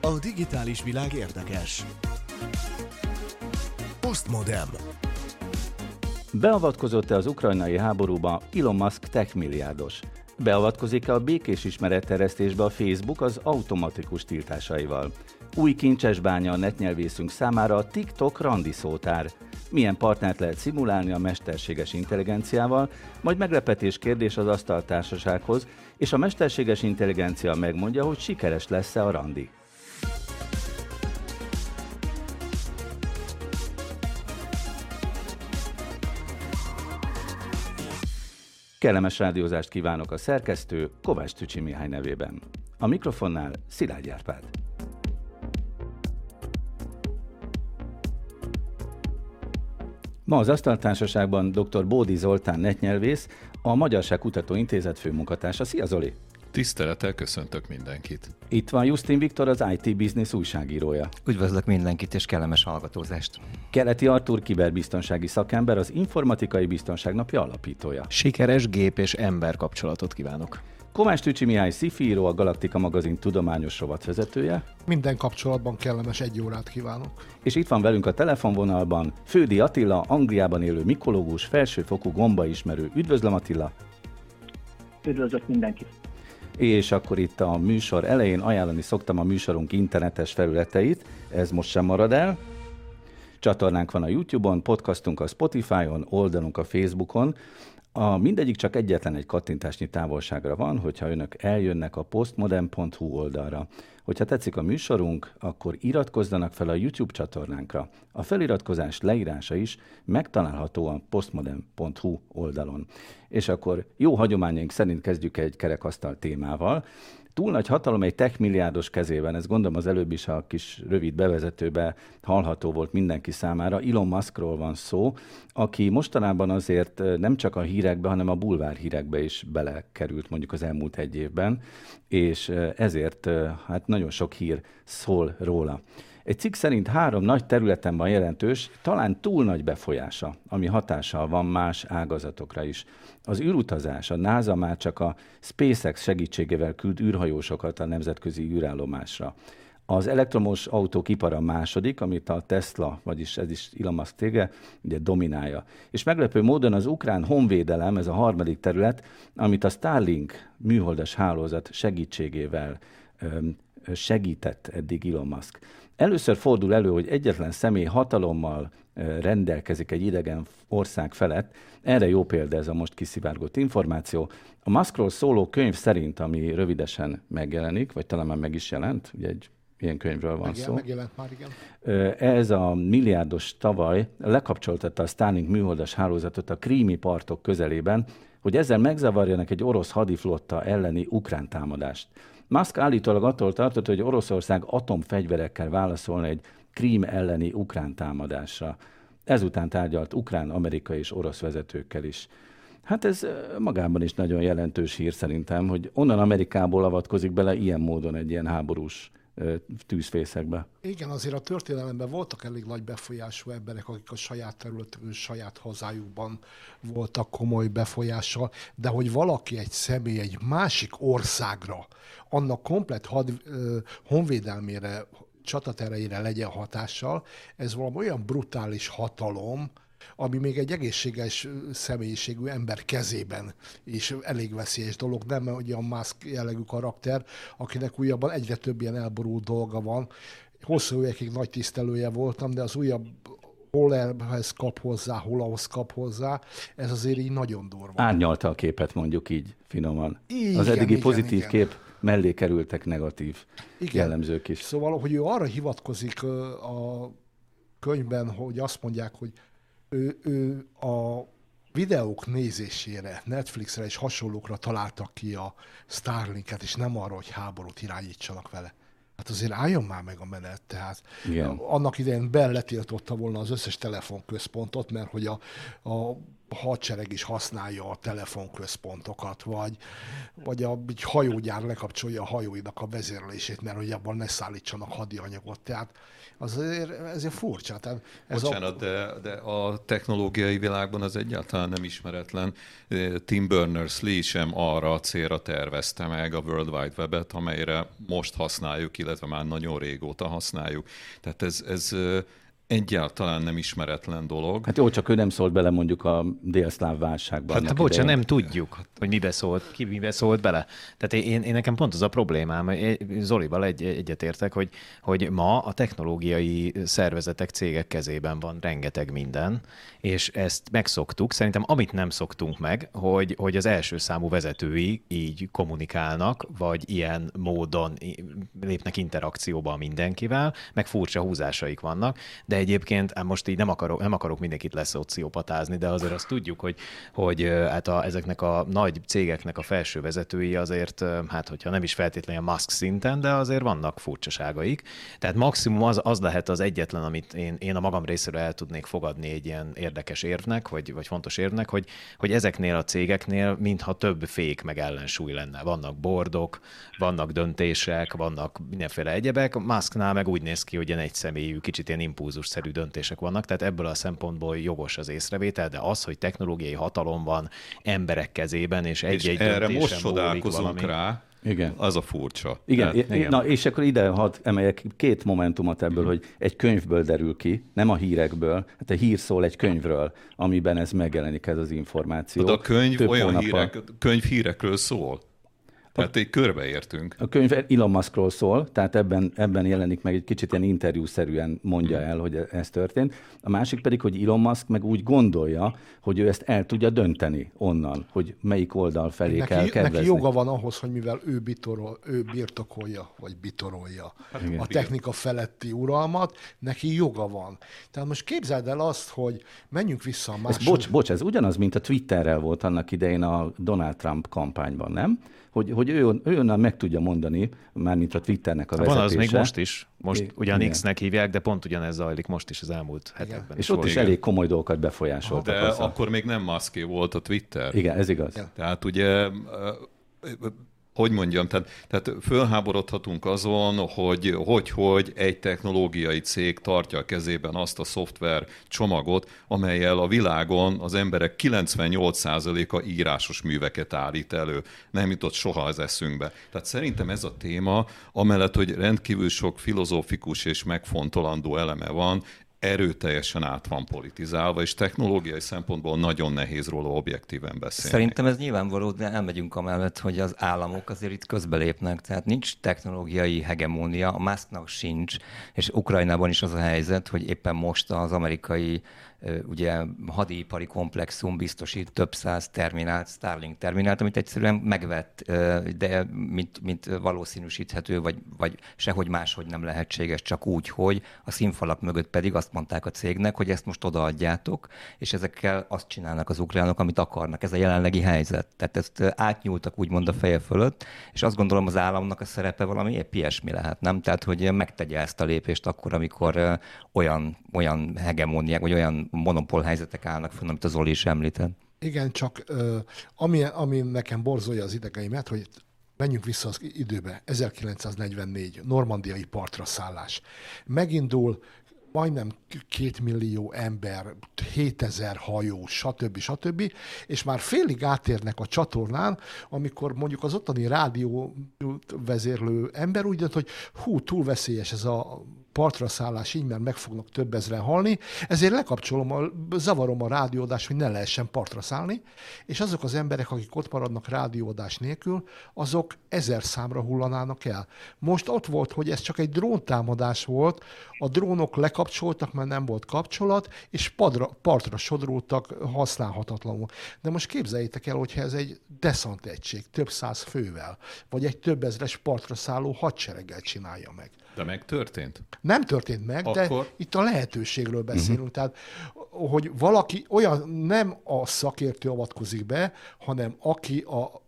A digitális világ érdekes. Postmodem. Beavatkozott-e az ukrajnai háborúba Elon Musk tech milliárdos? Beavatkozik-e a békés ismeretteresztésbe a Facebook az automatikus tiltásaival? Új kincsesbánya a netnyelvészünk számára a TikTok randi szótár. Milyen partnert lehet szimulálni a mesterséges intelligenciával, majd meglepetés kérdés az asztaltársasághoz, és a mesterséges intelligencia megmondja, hogy sikeres lesz-e a randi. Kellemes rádiózást kívánok a szerkesztő Kovács Tücsi Mihály nevében. A mikrofonnál Szilágy Árpád. Ma az Asztaltársaságban dr. Bódi Zoltán netnyelvész, a Magyarság Kutató Intézet főmunkatársa. Szia Zoli! Tisztelettel köszöntök mindenkit. Itt van Justin Viktor, az IT Business újságírója. Üdvözlök mindenkit, és kellemes hallgatózást. Keleti Artur kiberbiztonsági szakember, az Informatikai Biztonság Napja alapítója. Sikeres gép és ember kapcsolatot kívánok. Kovács Tücsi Mihály Szifíró, a Galaktika magazin tudományos rovatvezetője. Minden kapcsolatban kellemes egy órát kívánok. És itt van velünk a telefonvonalban Fődi Attila, Angliában élő mikológus, felsőfokú gombaismerő. Üdvözlöm Attila! Üdvözlök mindenkit! és akkor itt a műsor elején ajánlani szoktam a műsorunk internetes felületeit, ez most sem marad el. Csatornánk van a YouTube-on, podcastunk a Spotify-on, oldalunk a Facebookon, a mindegyik csak egyetlen egy kattintásnyi távolságra van, hogyha önök eljönnek a postmodern.hu oldalra. Hogyha tetszik a műsorunk, akkor iratkozzanak fel a YouTube csatornánkra. A feliratkozás leírása is megtalálható a postmodern.hu oldalon. És akkor jó hagyományaink szerint kezdjük egy kerekasztal témával túl nagy hatalom egy tech milliárdos kezében, ez gondolom az előbb is a kis rövid bevezetőbe hallható volt mindenki számára. Elon Muskról van szó, aki mostanában azért nem csak a hírekbe, hanem a bulvár hírekbe is belekerült mondjuk az elmúlt egy évben, és ezért hát nagyon sok hír szól róla. Egy cikk szerint három nagy területen van jelentős, talán túl nagy befolyása, ami hatással van más ágazatokra is. Az űrutazás, a NASA már csak a SpaceX segítségével küld űrhajósokat a nemzetközi űrállomásra. Az elektromos autók ipara második, amit a Tesla, vagyis ez is Elon Musk tége, ugye dominálja. És meglepő módon az ukrán honvédelem, ez a harmadik terület, amit a Starlink műholdas hálózat segítségével segített eddig Elon Musk. Először fordul elő, hogy egyetlen személy hatalommal rendelkezik egy idegen ország felett. Erre jó példa ez a most kiszivárgott információ. A Muskról szóló könyv szerint, ami rövidesen megjelenik, vagy talán már meg is jelent, ugye egy ilyen könyvről van Megjel, szó. Megjelent már, igen. Ez a milliárdos tavaly lekapcsoltatta a Starlink műholdas hálózatot a krími partok közelében, hogy ezzel megzavarjanak egy orosz hadiflotta elleni ukrán támadást. Musk állítólag attól tartott, hogy Oroszország atomfegyverekkel válaszolna egy Krím elleni ukrán támadásra. Ezután tárgyalt ukrán, amerikai és orosz vezetőkkel is. Hát ez magában is nagyon jelentős hír szerintem, hogy onnan Amerikából avatkozik bele ilyen módon egy ilyen háborús tűzfészekbe. Igen, azért a történelemben voltak elég nagy befolyású emberek, akik a saját területükön, saját hazájukban voltak komoly befolyással, de hogy valaki egy személy egy másik országra, annak komplet had, honvédelmére, csataterejére legyen hatással, ez valami olyan brutális hatalom, ami még egy egészséges személyiségű ember kezében is elég veszélyes dolog, nem a Musk jellegű karakter, akinek újabban egyre több ilyen elborult dolga van. Hosszú évekig nagy tisztelője voltam, de az újabb hol ehhez kap hozzá, hol ahhoz kap hozzá, ez azért így nagyon durva. Árnyalta a képet, mondjuk így finoman. Igen, az eddigi igen, pozitív igen. kép mellé kerültek negatív Igen. jellemzők is. Szóval, hogy ő arra hivatkozik a könyvben, hogy azt mondják, hogy ő, ő a videók nézésére, Netflixre és hasonlókra találtak ki a Starlinket, és nem arra, hogy háborút irányítsanak vele. Hát azért álljon már meg a menet, tehát Igen. annak idején Bell letiltotta volna az összes telefonközpontot, mert hogy a, a a hadsereg is használja a telefonközpontokat, vagy, vagy a egy hajógyár lekapcsolja a hajóinak a vezérlését, mert hogy abban ne szállítsanak hadianyagot. Tehát azért ezért furcsa. Tehát ez Bocsánat, a... de, de a technológiai világban az egyáltalán nem ismeretlen. Tim Berners-Lee sem arra a célra tervezte meg a World Wide Web-et, amelyre most használjuk, illetve már nagyon régóta használjuk. Tehát ez, ez egyáltalán nem ismeretlen dolog. Hát jó, csak ő nem szólt bele mondjuk a délszláv válságban. Hát bocsánat, nem tudjuk, hogy mibe szólt, ki mibe szólt bele. Tehát én, én nekem pont az a problémám, Zolival egy, egyetértek, hogy, hogy ma a technológiai szervezetek, cégek kezében van rengeteg minden, és ezt megszoktuk. Szerintem amit nem szoktunk meg, hogy, hogy az első számú vezetői így kommunikálnak, vagy ilyen módon lépnek interakcióba mindenkivel, meg furcsa húzásaik vannak, de egyébként hát most így nem akarok, nem akarok mindenkit leszociopatázni, de azért azt tudjuk, hogy, hogy hát a, ezeknek a nagy cégeknek a felső vezetői azért, hát hogyha nem is feltétlenül a Musk szinten, de azért vannak furcsaságaik. Tehát maximum az, az lehet az egyetlen, amit én, én a magam részéről el tudnék fogadni egy ilyen érdekes érvnek, vagy, vagy fontos érvnek, hogy, hogy ezeknél a cégeknél mintha több fék meg ellensúly lenne. Vannak bordok, vannak döntések, vannak mindenféle egyebek. Musknál meg úgy néz ki, hogy ilyen személyű, kicsit ilyen impulzus szerű döntések vannak, tehát ebből a szempontból jogos az észrevétel, de az, hogy technológiai hatalom van emberek kezében, és egy-egy és erre most csodálkozunk rá, igen. Az a furcsa. Igen, Tehát, igen. Na, és akkor ide hadd emeljek két momentumot ebből, hogy egy könyvből derül ki, nem a hírekből, hát a hír szól egy könyvről, amiben ez megjelenik, ez az információ. De a könyv Több olyan hírek, könyv hírekről szól. Tehát egy körbeértünk. A könyv Elon Muskról szól, tehát ebben, ebben jelenik meg egy kicsit ilyen interjúszerűen mondja hmm. el, hogy ez történt. A másik pedig, hogy Elon Musk meg úgy gondolja, hogy ő ezt el tudja dönteni onnan, hogy melyik oldal felé neki, kell kedvezni. Neki joga van ahhoz, hogy mivel ő, bitorol, ő birtokolja, vagy bitorolja hát, a technika feletti uralmat, neki joga van. Tehát most képzeld el azt, hogy menjünk vissza a másod... Ez, bocs, bocs, ez ugyanaz, mint a Twitterrel volt annak idején a Donald Trump kampányban, nem? Hogy, hogy ő, ő onnan meg tudja mondani, mármint a Twitternek a vezetése. Van az még most is. Most é, ugyan X-nek hívják, de pont ugyanez zajlik most is az elmúlt igen. hetekben. És ott is elég komoly dolgokat befolyásolt. De akkor még nem maszké volt a Twitter. Igen, ez igaz. Tehát ugye hogy mondjam, tehát, tehát fölháborodhatunk azon, hogy, hogy hogy egy technológiai cég tartja a kezében azt a szoftver csomagot, amelyel a világon az emberek 98%-a írásos műveket állít elő. Nem jutott soha az eszünkbe. Tehát szerintem ez a téma, amellett, hogy rendkívül sok filozófikus és megfontolandó eleme van, erőteljesen át van politizálva, és technológiai szempontból nagyon nehéz róla objektíven beszélni. Szerintem ez nyilvánvaló, de elmegyünk amellett, hogy az államok azért itt közbelépnek, tehát nincs technológiai hegemónia, a Musknak sincs, és Ukrajnában is az a helyzet, hogy éppen most az amerikai ugye hadipari komplexum biztosít több száz terminált, Starlink terminált, amit egyszerűen megvett, de mint, mint valószínűsíthető, vagy, vagy sehogy máshogy nem lehetséges, csak úgy, hogy a színfalak mögött pedig azt mondták a cégnek, hogy ezt most odaadjátok, és ezekkel azt csinálnak az ukránok, amit akarnak. Ez a jelenlegi helyzet. Tehát ezt átnyúltak úgymond a feje fölött, és azt gondolom az államnak a szerepe valami épp ilyesmi lehet, nem? Tehát, hogy megtegye ezt a lépést akkor, amikor olyan, olyan hegemóniák, vagy olyan monopól helyzetek állnak fönn, amit az Oli is említett. Igen, csak ami, ami nekem borzolja az idegeimet, hogy menjünk vissza az időbe, 1944, normandiai partra szállás. Megindul majdnem két millió ember, 7000 hajó, stb. stb. És már félig átérnek a csatornán, amikor mondjuk az ottani rádió vezérlő ember úgy dönt, hogy hú, túl veszélyes ez a partra szállás így, mert meg fognak több ezren halni, ezért lekapcsolom, a, zavarom a rádiódást, hogy ne lehessen partra szállni, és azok az emberek, akik ott maradnak rádiódás nélkül, azok ezer számra hullanának el. Most ott volt, hogy ez csak egy dróntámadás volt, a drónok lekapcsoltak, mert nem volt kapcsolat, és padra, partra sodródtak használhatatlanul. De most képzeljétek el, hogyha ez egy deszant egység, több száz fővel, vagy egy több ezres partra szálló hadsereggel csinálja meg. De megtörtént? Nem történt meg, Akkor... de itt a lehetőségről beszélünk. Uh-huh. Tehát, hogy valaki olyan nem a szakértő avatkozik be, hanem aki a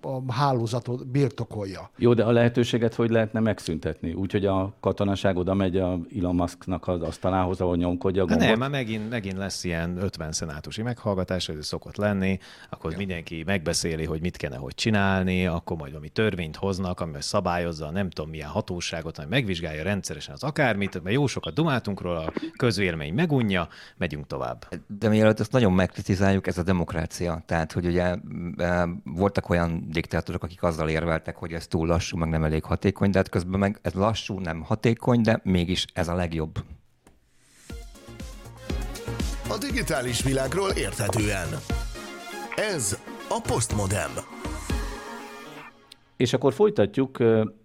a hálózatot birtokolja. Jó, de a lehetőséget hogy lehetne megszüntetni? Úgyhogy a katonaság oda megy a Elon Musknak az asztalához, ahol nyomkodja a Hát gombot? nem, már megint, megint lesz ilyen 50 szenátusi meghallgatás, ez szokott lenni, akkor ja. mindenki megbeszéli, hogy mit kellene, hogy csinálni, akkor majd valami törvényt hoznak, amivel szabályozza, nem tudom milyen hatóságot, ami megvizsgálja rendszeresen az akármit, mert jó sokat dumáltunk róla, a közvélemény megunja, megyünk tovább. De mielőtt ezt nagyon megkritizáljuk, ez a demokrácia. Tehát, hogy ugye e, voltak olyan diktátorok, akik azzal érveltek, hogy ez túl lassú, meg nem elég hatékony, de hát közben meg ez lassú, nem hatékony, de mégis ez a legjobb. A digitális világról érthetően. Ez a Postmodem. És akkor folytatjuk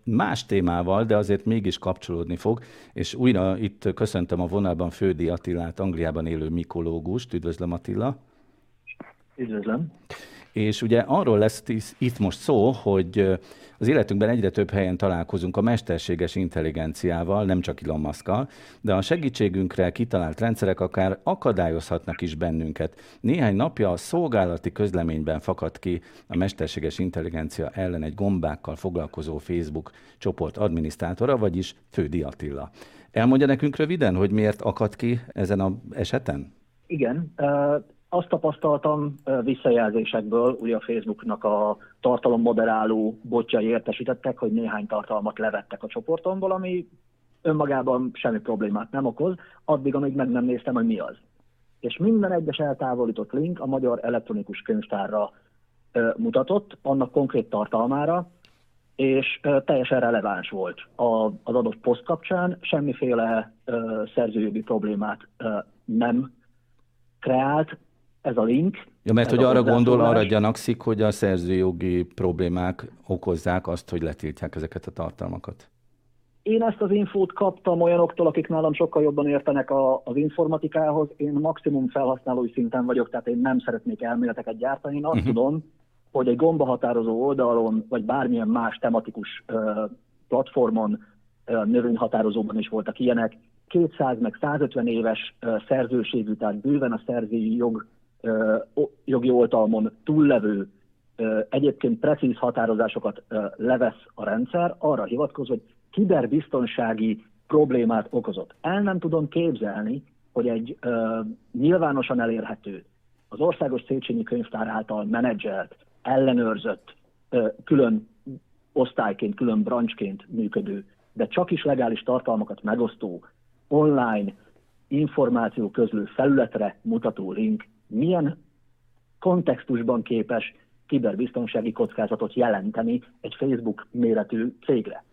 más témával, de azért mégis kapcsolódni fog, és újra itt köszöntöm a vonalban Fődi Attilát, Angliában élő mikológust. Üdvözlöm Attila! Üdvözlöm. És ugye arról lesz itt most szó, hogy az életünkben egyre több helyen találkozunk a mesterséges intelligenciával, nem csak Elon Muskkal, de a segítségünkre kitalált rendszerek akár akadályozhatnak is bennünket. Néhány napja a szolgálati közleményben fakadt ki a mesterséges intelligencia ellen egy gombákkal foglalkozó Facebook csoport adminisztrátora, vagyis Fődi Attila. Elmondja nekünk röviden, hogy miért akadt ki ezen az eseten? Igen, azt tapasztaltam visszajelzésekből, ugye a Facebooknak a tartalommoderáló botjai értesítettek, hogy néhány tartalmat levettek a csoportomból, ami önmagában semmi problémát nem okoz, addig, amíg meg nem néztem, hogy mi az. És minden egyes eltávolított link a Magyar Elektronikus Könyvtárra mutatott, annak konkrét tartalmára, és teljesen releváns volt az adott poszt kapcsán, semmiféle szerzőjogi problémát nem kreált ez a link. Ja, mert hogy arra gondol, arra gyanakszik, hogy a szerzőjogi problémák okozzák azt, hogy letiltják ezeket a tartalmakat. Én ezt az infót kaptam olyanoktól, akik nálam sokkal jobban értenek a, az informatikához. Én maximum felhasználói szinten vagyok, tehát én nem szeretnék elméleteket gyártani. Én azt uh-huh. tudom, hogy egy gombahatározó oldalon, vagy bármilyen más tematikus ö, platformon, ö, növényhatározóban is voltak ilyenek, 200 meg 150 éves ö, szerzőségű, tehát bőven a szerzői jog, jogi oltalmon túllevő egyébként precíz határozásokat levesz a rendszer, arra hivatkozva, hogy kiberbiztonsági problémát okozott. El nem tudom képzelni, hogy egy nyilvánosan elérhető, az Országos Széchenyi Könyvtár által menedzselt, ellenőrzött, külön osztályként, külön branchként működő, de csak is legális tartalmakat megosztó, online információ közlő felületre mutató link milyen kontextusban képes kiberbiztonsági kockázatot jelenteni egy Facebook méretű cégre.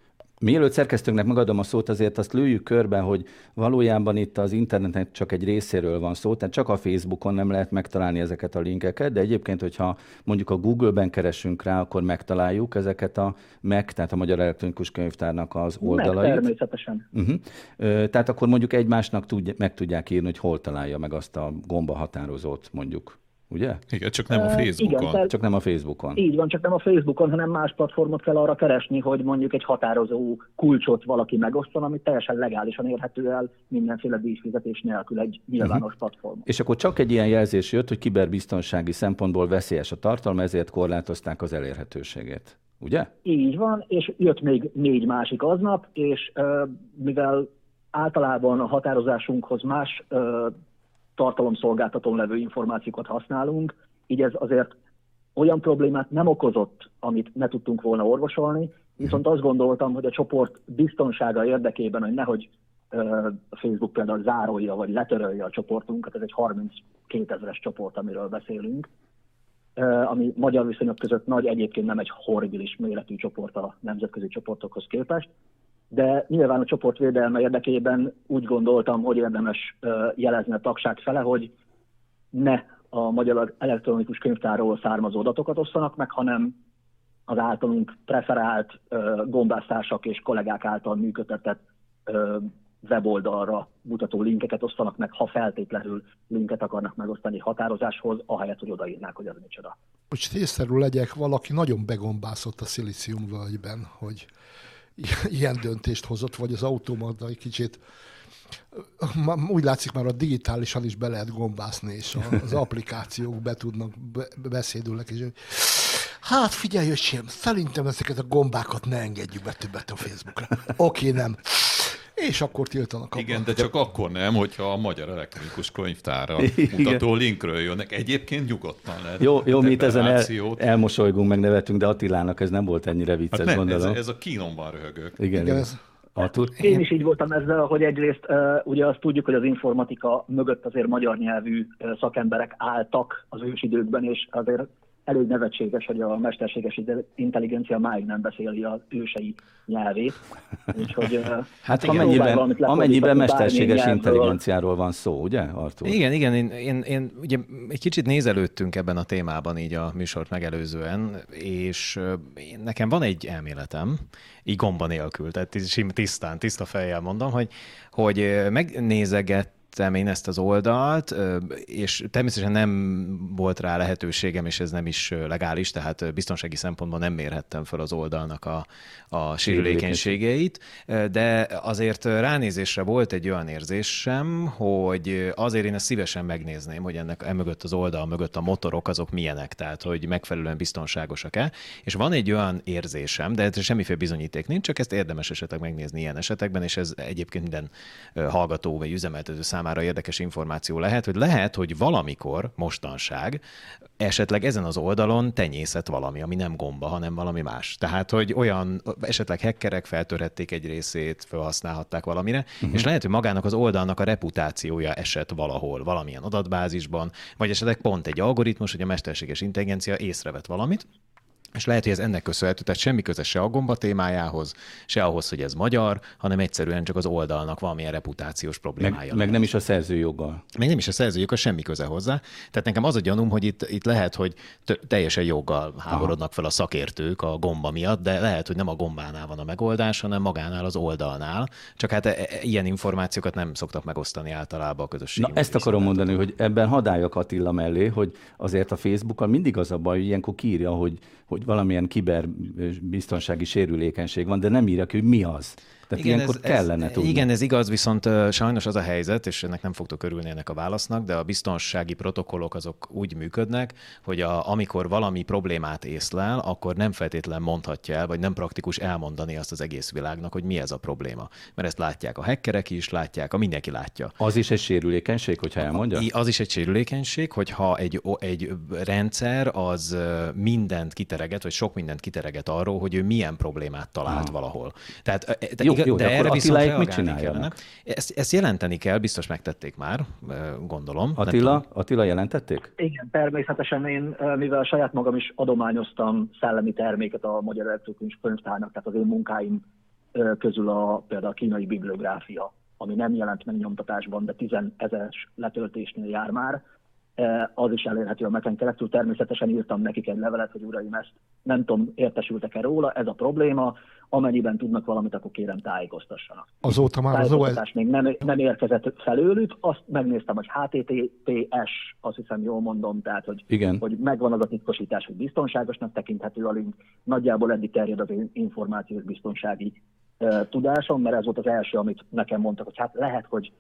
Mielőtt szerkesztőnknek megadom a szót, azért azt lőjük körbe, hogy valójában itt az internetnek csak egy részéről van szó, tehát csak a Facebookon nem lehet megtalálni ezeket a linkeket, de egyébként, hogyha mondjuk a Google-ben keresünk rá, akkor megtaláljuk ezeket a MEC, tehát a Magyar Elektronikus Könyvtárnak az Meg oldalait. természetesen. Uh-huh. Tehát akkor mondjuk egymásnak tudj, meg tudják írni, hogy hol találja meg azt a gomba határozót, mondjuk. Ugye? Igen, csak nem a Facebookon. igen, tehát- Csak nem a Facebookon. Így van, csak nem a Facebookon, hanem más platformot kell arra keresni, hogy mondjuk egy határozó kulcsot valaki megosztan, ami teljesen legálisan érhető el mindenféle díjfizetés nélkül egy nyilvános platformon. És akkor csak egy ilyen jelzés jött, hogy kiberbiztonsági szempontból veszélyes a tartalma, ezért korlátozták az elérhetőségét. Ugye? Így van, és jött még négy másik aznap, és ö, mivel általában a határozásunkhoz más ö, tartalomszolgáltatón levő információkat használunk, így ez azért olyan problémát nem okozott, amit ne tudtunk volna orvosolni, viszont azt gondoltam, hogy a csoport biztonsága érdekében, hogy nehogy Facebook például zárolja vagy letörölje a csoportunkat, ez egy 32 ezeres csoport, amiről beszélünk, ami magyar viszonyok között nagy, egyébként nem egy horribilis méretű csoport a nemzetközi csoportokhoz képest, de nyilván a csoport védelme érdekében úgy gondoltam, hogy érdemes jelezni a tagság fele, hogy ne a Magyar Elektronikus Könyvtárról származó adatokat osszanak meg, hanem az általunk preferált gombásztársak és kollégák által működtetett weboldalra mutató linkeket osztanak meg, ha feltétlenül linket akarnak megosztani határozáshoz, ahelyett, hogy odaírnák, hogy az micsoda. Hogy tészterű legyek, valaki nagyon begombászott a szilíciumvölgyben, hogy i- ilyen döntést hozott, vagy az automata egy kicsit úgy látszik már a digitálisan is be lehet gombászni, és az applikációk be tudnak, be, beszédülnek, és Hát figyelj, öcsém, szerintem ezeket a gombákat ne engedjük be többet a Facebookra. Oké, okay, nem. És akkor tiltanak abban. Igen, de csak akkor nem, hogyha a Magyar Elektronikus Könyvtára mutató linkről jönnek. Egyébként nyugodtan lehet. Jó, jó mi itt ezen el, elmosolygunk, meg nevetünk, de Attilának ez nem volt ennyire vicces, hát nem, gondolom. Ez, ez a kínomban röhögök. Igen, Igen ez, Artur? Én is így voltam ezzel, hogy egyrészt ugye azt tudjuk, hogy az informatika mögött azért magyar nyelvű szakemberek álltak az ősidőkben, és azért elég nevetséges, hogy a mesterséges intelligencia máig nem beszéli az ősei nyelvét. Úgyhogy, hát amennyiben, amennyiben mesterséges intelligenciáról van szó, ugye, Artur? Igen, igen, én, én, én ugye egy kicsit nézelődtünk ebben a témában így a műsort megelőzően, és nekem van egy elméletem, így gomba nélkül, tehát tisztán, tiszta fejjel mondom, hogy, hogy megnézeget néztem én ezt az oldalt, és természetesen nem volt rá lehetőségem, és ez nem is legális, tehát biztonsági szempontból nem mérhettem fel az oldalnak a, a sérülékenységeit, de azért ránézésre volt egy olyan érzésem, hogy azért én ezt szívesen megnézném, hogy ennek emögött az oldal mögött a motorok azok milyenek, tehát hogy megfelelően biztonságosak-e. És van egy olyan érzésem, de ez semmiféle bizonyíték nincs, csak ezt érdemes esetleg megnézni ilyen esetekben, és ez egyébként minden hallgató vagy üzemeltető számára érdekes információ lehet, hogy lehet, hogy valamikor, mostanság, esetleg ezen az oldalon tenyészet valami, ami nem gomba, hanem valami más. Tehát, hogy olyan esetleg hackerek feltörhették egy részét, felhasználhatták valamire, uh-huh. és lehet, hogy magának az oldalnak a reputációja esett valahol, valamilyen adatbázisban, vagy esetleg pont egy algoritmus, hogy a mesterséges intelligencia észrevett valamit, és lehet, hogy ez ennek köszönhető, tehát semmi köze se a gomba témájához, se ahhoz, hogy ez magyar, hanem egyszerűen csak az oldalnak valamilyen reputációs problémája. Meg, meg nem is a szerzőjoggal. Meg nem is a szerzőjoggal, semmi köze hozzá. Tehát nekem az a gyanúm, hogy itt, itt lehet, hogy teljesen joggal háborodnak fel a szakértők a gomba miatt, de lehet, hogy nem a gombánál van a megoldás, hanem magánál az oldalnál. Csak hát e- e- ilyen információkat nem szoktak megosztani általában a közösség. Na ezt akarom mondani, hogy ebben hadályok Attila mellé, hogy azért a Facebookon mindig az a baj, hogy ilyenkor kírja, hogy hogy valamilyen kiberbiztonsági sérülékenység van, de nem írja ki, hogy mi az. Tehát igen, ilyenkor ez, kellene ez, tudni. Igen, ez igaz, viszont uh, sajnos az a helyzet, és ennek nem fogtok örülni ennek a válasznak, de a biztonsági protokollok azok úgy működnek, hogy a, amikor valami problémát észlel, akkor nem feltétlen mondhatja el, vagy nem praktikus elmondani azt az egész világnak, hogy mi ez a probléma. Mert ezt látják a hackerek is, látják, a mindenki látja. Az is egy sérülékenység, hogyha elmondja? Az is egy sérülékenység, hogyha egy, egy rendszer az mindent kitereget, vagy sok mindent kitereget arról, hogy ő milyen problémát talált ah. valahol. Tehát, te, jó, jó, de, de erre Attiláik mit csináljanak? Ezt, ezt jelenteni kell, biztos megtették már, gondolom. Attila, Attila jelentették? Igen, természetesen én, mivel saját magam is adományoztam szellemi terméket a Magyar Elektronikus Könyvtárnak, tehát az én munkáim közül a, például a kínai bibliográfia, ami nem jelent meg nyomtatásban, de 10 ezeres letöltésnél jár már, az is elérhető a meten keresztül. Természetesen írtam nekik egy levelet, hogy uraim, ezt nem tudom, értesültek-e róla, ez a probléma, amennyiben tudnak valamit, akkor kérem tájékoztassanak. Azóta már az OS... még nem, nem érkezett felőlük, azt megnéztem, hogy HTTPS, azt hiszem jól mondom, tehát hogy, Igen. hogy megvan az a titkosítás, hogy biztonságosnak tekinthető a link. Nagyjából eddig terjed az információs biztonsági uh, tudásom, mert ez volt az első, amit nekem mondtak, hogy hát lehet, hogy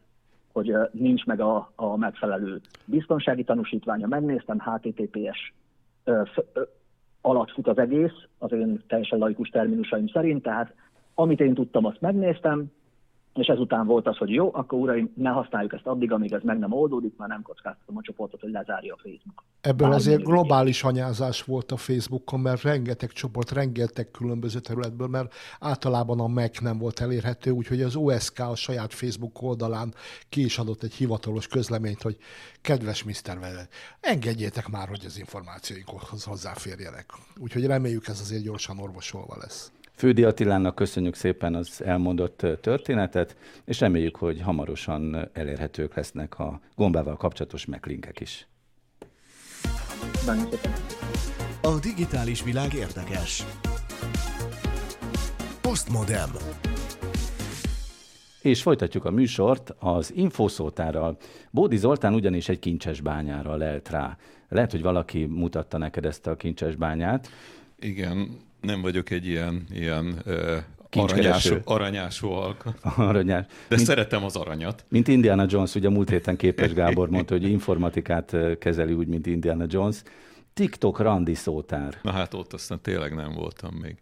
hogy nincs meg a, a megfelelő biztonsági tanúsítványa. Megnéztem, HTTPS alatt fut az egész, az én teljesen laikus terminusaim szerint, tehát amit én tudtam, azt megnéztem, és ezután volt az, hogy jó, akkor uraim, ne használjuk ezt addig, amíg ez meg nem oldódik, már nem kockáztatom a csoportot, hogy lezárja a Facebook. Ebből Bármi azért globális anyázás volt a Facebookon, mert rengeteg csoport, rengeteg különböző területből, mert általában a Mac nem volt elérhető, úgyhogy az OSK a saját Facebook oldalán ki is adott egy hivatalos közleményt, hogy kedves Mr. Vele, engedjétek már, hogy az információinkhoz hozzáférjenek. Úgyhogy reméljük ez azért gyorsan orvosolva lesz. Fődi Attilának köszönjük szépen az elmondott történetet, és reméljük, hogy hamarosan elérhetők lesznek a gombával kapcsolatos meglinkek is. A digitális világ érdekes. Postmodem. És folytatjuk a műsort az infószótárral. Bódi Zoltán ugyanis egy kincses bányára lelt rá. Lehet, hogy valaki mutatta neked ezt a kincses bányát. Igen, nem vagyok egy ilyen, ilyen aranyású, aranyású alka. Aranyás. De mint, szeretem az aranyat. Mint Indiana Jones, ugye múlt héten Képes Gábor mondta, hogy informatikát kezeli úgy, mint Indiana Jones. TikTok randi szótár. Na hát ott aztán tényleg nem voltam még.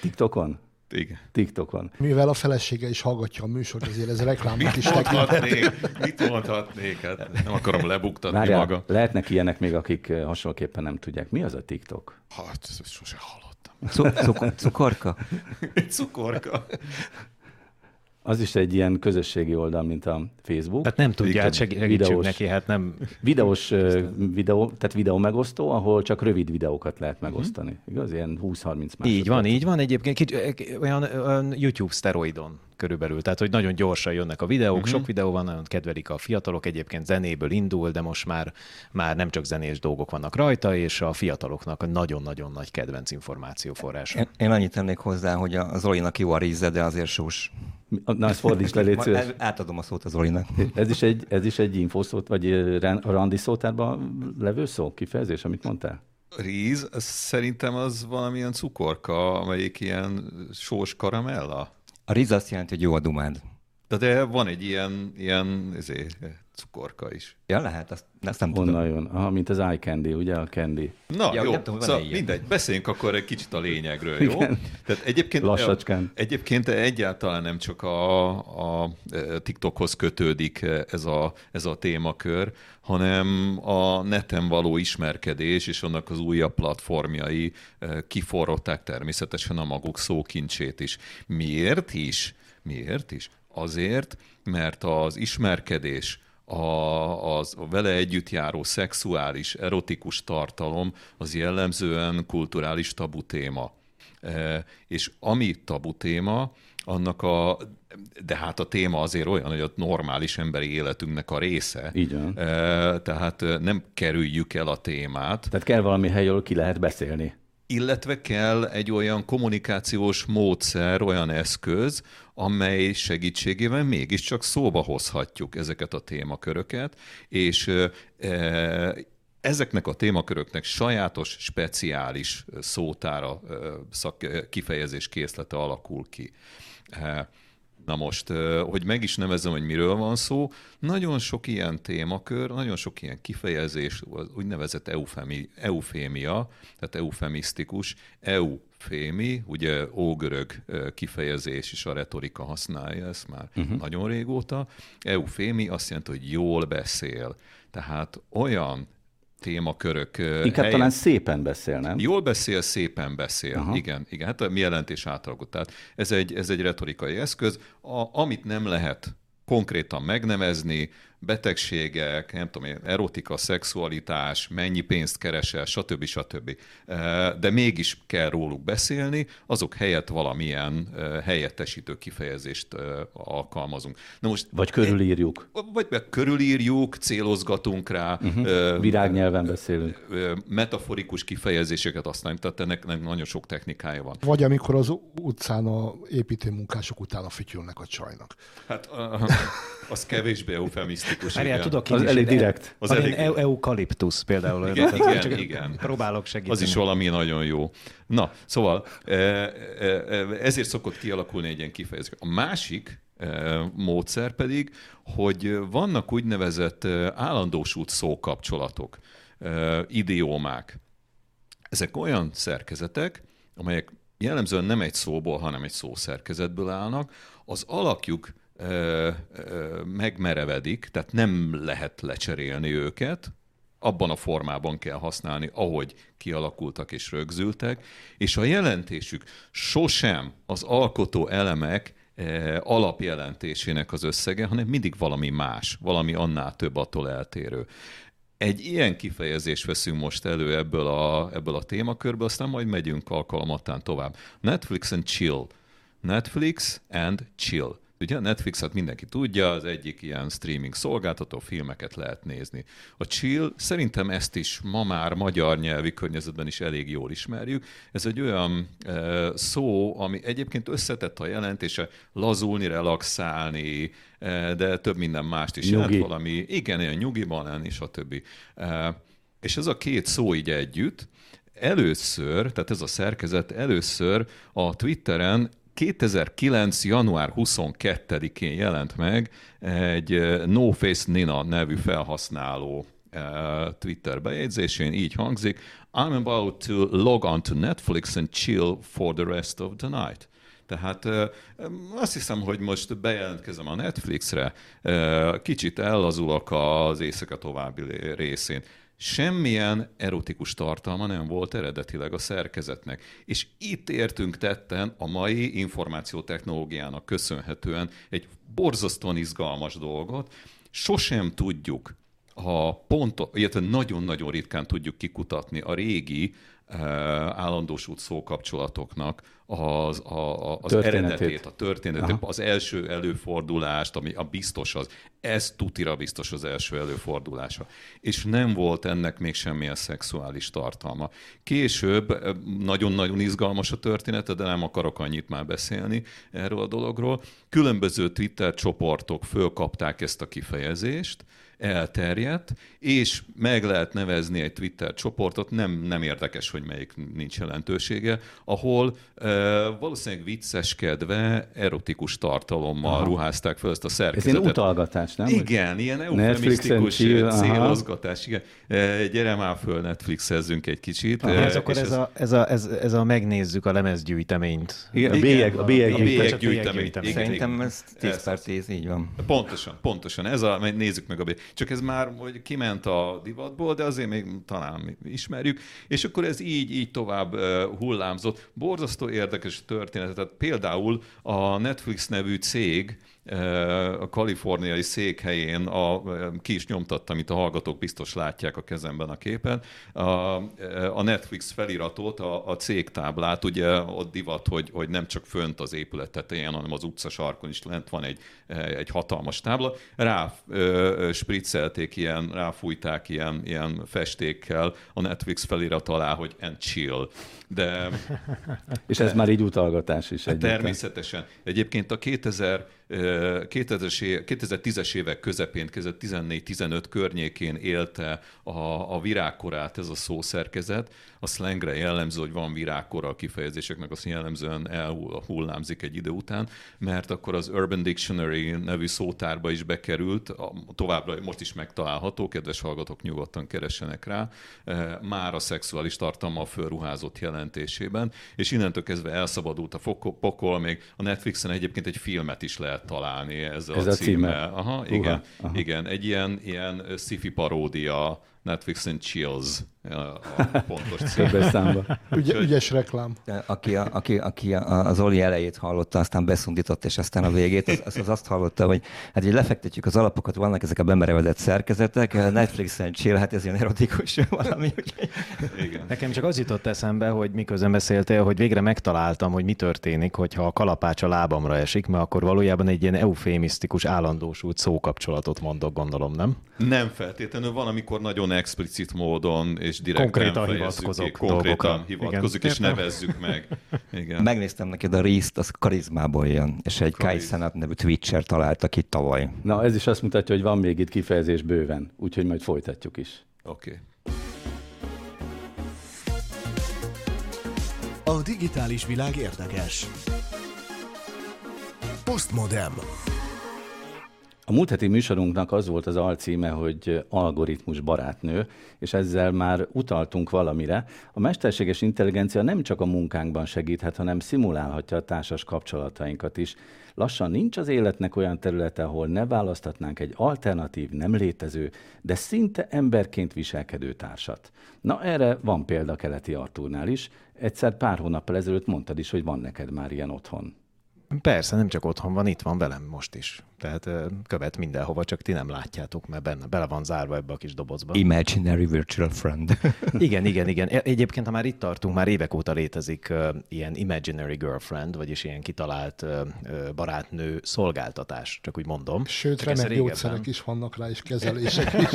TikTokon? Igen. TikTokon. Mivel a felesége is hallgatja a műsort, ezért ez reklámnak is tekint. mondhatnék? Mit mondhatnék? Hát nem akarom lebuktatni Várjál, magam. lehetnek ilyenek még, akik hasonlóképpen nem tudják. Mi az a TikTok? Hát, ezt sose hallottam. Cu- cuk- cukorka? Cukorka. Az is egy ilyen közösségi oldal, mint a Facebook. Tehát nem tudja, hát seg- segítsünk Videós. neki, hát nem... Videós videó, tehát videó megosztó, ahol csak rövid videókat lehet Mhm. megosztani. Igaz? Ilyen 20-30 másodperc. Így van, így van. Egyébként kicsi, olyan, olyan YouTube szteroidon körülbelül. Tehát, hogy nagyon gyorsan jönnek a videók, uh-huh. sok videó van, nagyon kedvelik a fiatalok. Egyébként zenéből indul, de most már, már nem csak zenés dolgok vannak rajta, és a fiataloknak a nagyon-nagyon nagy kedvenc információforrása. Én, én annyit tennék hozzá, hogy a Zolinak jó a ríze, de azért sós. Na, ezt fordíts le, légy szíves. el- átadom a szót a Zolinak. Ez is egy, ez is egy infószót, vagy a randi szótárban levő szó, kifejezés, amit mondtál? Ríz, szerintem az valamilyen cukorka, amelyik ilyen sós karamella. A ríz azt jelenti, hogy jó a dumád. De, de van egy ilyen, ilyen ezért, cukorka is. Ja, lehet, azt, azt nem tudom. Honnan jön? Aha, mint az eye candy, ugye a candy. Na, Ja, jó, nem tudom, szóval mindegy, beszéljünk akkor egy kicsit a lényegről, jó? Igen. Tehát egyébként, Lassacskán. egyébként egyáltalán nem csak a, a TikTokhoz kötődik ez a, ez a témakör, hanem a neten való ismerkedés és annak az újabb platformjai eh, kiforrották természetesen a maguk szókincsét is. Miért is? Miért is? Azért, mert az ismerkedés, a, az a vele együtt járó szexuális, erotikus tartalom az jellemzően kulturális tabu téma. E, és ami tabu téma, annak a, de hát a téma azért olyan, hogy a normális emberi életünknek a része. Így van. Tehát nem kerüljük el a témát, Tehát kell valami hely, ahol ki lehet beszélni. illetve kell egy olyan kommunikációs módszer, olyan eszköz, amely segítségével mégiscsak szóba hozhatjuk ezeket a témaköröket, és e, ezeknek a témaköröknek sajátos, speciális szótára, szak, kifejezés készlete alakul ki. Na most, hogy meg is nevezzem, hogy miről van szó, nagyon sok ilyen témakör, nagyon sok ilyen kifejezés, az úgynevezett eufemi, eufémia, tehát eufemisztikus, eufémi, ugye ógörög kifejezés is a retorika használja ezt már uh-huh. nagyon régóta. Eufémi azt jelenti, hogy jól beszél. Tehát olyan témakörök Inkább helyen- talán szépen beszél, nem? Jól beszél, szépen beszél. Aha. Igen, igen. Hát a mi jelentés átalakult. Tehát ez egy, ez egy retorikai eszköz, a, amit nem lehet konkrétan megnevezni, betegségek, nem tudom én, erotika, szexualitás, mennyi pénzt keresel, stb. stb. De mégis kell róluk beszélni, azok helyett valamilyen helyettesítő kifejezést alkalmazunk. Na most Vagy körülírjuk. vagy meg körülírjuk, célozgatunk rá, uh-huh. Virágnyelven beszélünk. metaforikus kifejezéseket használunk, tehát ennek, ennek nagyon sok technikája van. Vagy amikor az utcán a építőmunkások utána fütyülnek a csajnak. Hát az kevésbé eufemisztikus. Várjál, igen. tudok én Az is elég direkt. Az Az elég- elég... eukaliptusz például. Igen, Tehát igen, csak igen. Próbálok segíteni. Az is valami nagyon jó. Na, szóval e, e, e, ezért szokott kialakulni egy ilyen kifejezés. A másik e, módszer pedig, hogy vannak úgynevezett e, állandósult szókapcsolatok, e, idiómák. Ezek olyan szerkezetek, amelyek jellemzően nem egy szóból, hanem egy szószerkezetből állnak. Az alakjuk ö, ö, megmerevedik, tehát nem lehet lecserélni őket, abban a formában kell használni, ahogy kialakultak és rögzültek, és a jelentésük sosem az alkotó elemek alapjelentésének az összege, hanem mindig valami más, valami annál több attól eltérő. Egy ilyen kifejezést veszünk most elő ebből a, ebből a témakörből, aztán majd megyünk alkalmattán tovább. Netflix and chill. Netflix and chill. Ugye a Netflixet mindenki tudja, az egyik ilyen streaming szolgáltató, filmeket lehet nézni. A chill, szerintem ezt is ma már magyar nyelvi környezetben is elég jól ismerjük. Ez egy olyan e, szó, ami egyébként összetett a jelentése, lazulni, relaxálni, e, de több minden mást is Nyugi. jelent valami. Igen, olyan nyugiban lenni, stb. E, és ez a két szó így együtt, először, tehát ez a szerkezet először a Twitteren 2009. január 22-én jelent meg egy eh, No Face Nina nevű felhasználó Twitter bejegyzésén, így hangzik, I'm about to log on to Netflix and chill for the rest of the night. Tehát azt hiszem, hogy most bejelentkezem a Netflixre, kicsit ellazulok az éjszaka további részén semmilyen erotikus tartalma nem volt eredetileg a szerkezetnek. És itt értünk tetten a mai információtechnológiának köszönhetően egy borzasztóan izgalmas dolgot. Sosem tudjuk a pont, illetve nagyon-nagyon ritkán tudjuk kikutatni a régi állandósult szókapcsolatoknak az, a, az eredetét, a történetét, Aha. az első előfordulást, ami a biztos az. Ez tutira biztos az első előfordulása. És nem volt ennek még semmilyen szexuális tartalma. Később nagyon-nagyon izgalmas a története, de nem akarok annyit már beszélni erről a dologról. Különböző Twitter csoportok fölkapták ezt a kifejezést, elterjedt, és meg lehet nevezni egy Twitter csoportot, nem, nem érdekes, hogy melyik nincs jelentősége, ahol e, valószínűleg vicceskedve, erotikus tartalommal aha. ruházták fel ezt a szerkezetet. Ez ilyen utalgatás, nem? Igen, ilyen eufemisztikus célozgatás. Igen. E, gyere már föl, Netflixezzünk egy kicsit. Aha, ez akkor ez, ez, a, ez, a, ez, ez a megnézzük a lemezgyűjteményt. Igen, a bélyeg, a bélyeg, a bélyeg gyűjteményt. Szerintem ez 10 per 10, így van. Pontosan, pontosan. Ez a, nézzük meg a bélyeg. Csak ez már hogy kiment a divatból, de azért még talán ismerjük, és akkor ez így, így tovább hullámzott. Borzasztó érdekes történetet. Például a Netflix nevű cég, a kaliforniai székhelyén a, ki is nyomtattam, amit a hallgatók biztos látják a kezemben a képen, a, a Netflix feliratot, a, a cégtáblát, ugye ott divat, hogy, hogy nem csak fönt az épület tetején, hanem az utca sarkon is lent van egy, egy hatalmas tábla. Rá ö, spriccelték ilyen, ráfújták ilyen, ilyen festékkel a Netflix felirat alá, hogy and chill. De, És ez de, már így utalgatás is. Természetesen. Egyébként a 2000 2010-es évek közepén, 14-15 környékén élte a, a virágkorát ez a szószerkezet. A slangre jellemző, hogy van virágkora a kifejezéseknek, azt jellemzően elhullámzik egy idő után, mert akkor az Urban Dictionary nevű szótárba is bekerült, továbbra most is megtalálható, kedves hallgatók nyugodtan keressenek rá, már a szexuális tartalma fölruházott jelentésében, és innentől kezdve elszabadult a pokol, még a Netflixen egyébként egy filmet is lehet lehet találni ezzel Ez a, a címe. Aha, igen, aha. igen, egy ilyen, ilyen sci-fi paródia Netflixen Chills a pontos cím. Ügy, ügyes reklám. Aki, a, aki, aki az Oli elejét hallotta, aztán beszundított, és aztán a végét, az, az, az azt hallotta, hogy hát hogy lefektetjük az alapokat, vannak ezek a bemerevedett szerkezetek, Netflixen chill, hát ez ilyen erotikus valami. Igen. Nekem csak az jutott eszembe, hogy miközben beszéltél, hogy végre megtaláltam, hogy mi történik, hogyha a kalapács a lábamra esik, mert akkor valójában egy ilyen eufémisztikus, állandósult szókapcsolatot mondok, gondolom, nem? Nem feltétlenül, van, amikor nagyon explicit módon és direkt konkrétan hivatkozok ki, konkrétan hivatkozik, és nevezzük meg. Igen. Megnéztem neked a részt, az karizmából jön, és egy Kai Senat nevű Twitcher találta ki tavaly. Na, ez is azt mutatja, hogy van még itt kifejezés bőven, úgyhogy majd folytatjuk is. Oké. Okay. A digitális világ érdekes. Postmodem. A múlt heti műsorunknak az volt az alcíme, hogy algoritmus barátnő, és ezzel már utaltunk valamire. A mesterséges intelligencia nem csak a munkánkban segíthet, hanem szimulálhatja a társas kapcsolatainkat is. Lassan nincs az életnek olyan területe, ahol ne választhatnánk egy alternatív, nem létező, de szinte emberként viselkedő társat. Na erre van példa Keleti Artúrnál is. Egyszer pár hónappal ezelőtt mondtad is, hogy van neked már ilyen otthon. Persze, nem csak otthon van, itt van velem most is. Tehát követ mindenhova, csak ti nem látjátok, mert benne, bele van zárva ebbe a kis dobozba. Imaginary virtual friend. igen, igen, igen. Egyébként, ha már itt tartunk, már évek óta létezik uh, ilyen imaginary girlfriend, vagyis ilyen kitalált uh, barátnő szolgáltatás, csak úgy mondom. Sőt, remek gyógyszerek is vannak rá, és kezelések is.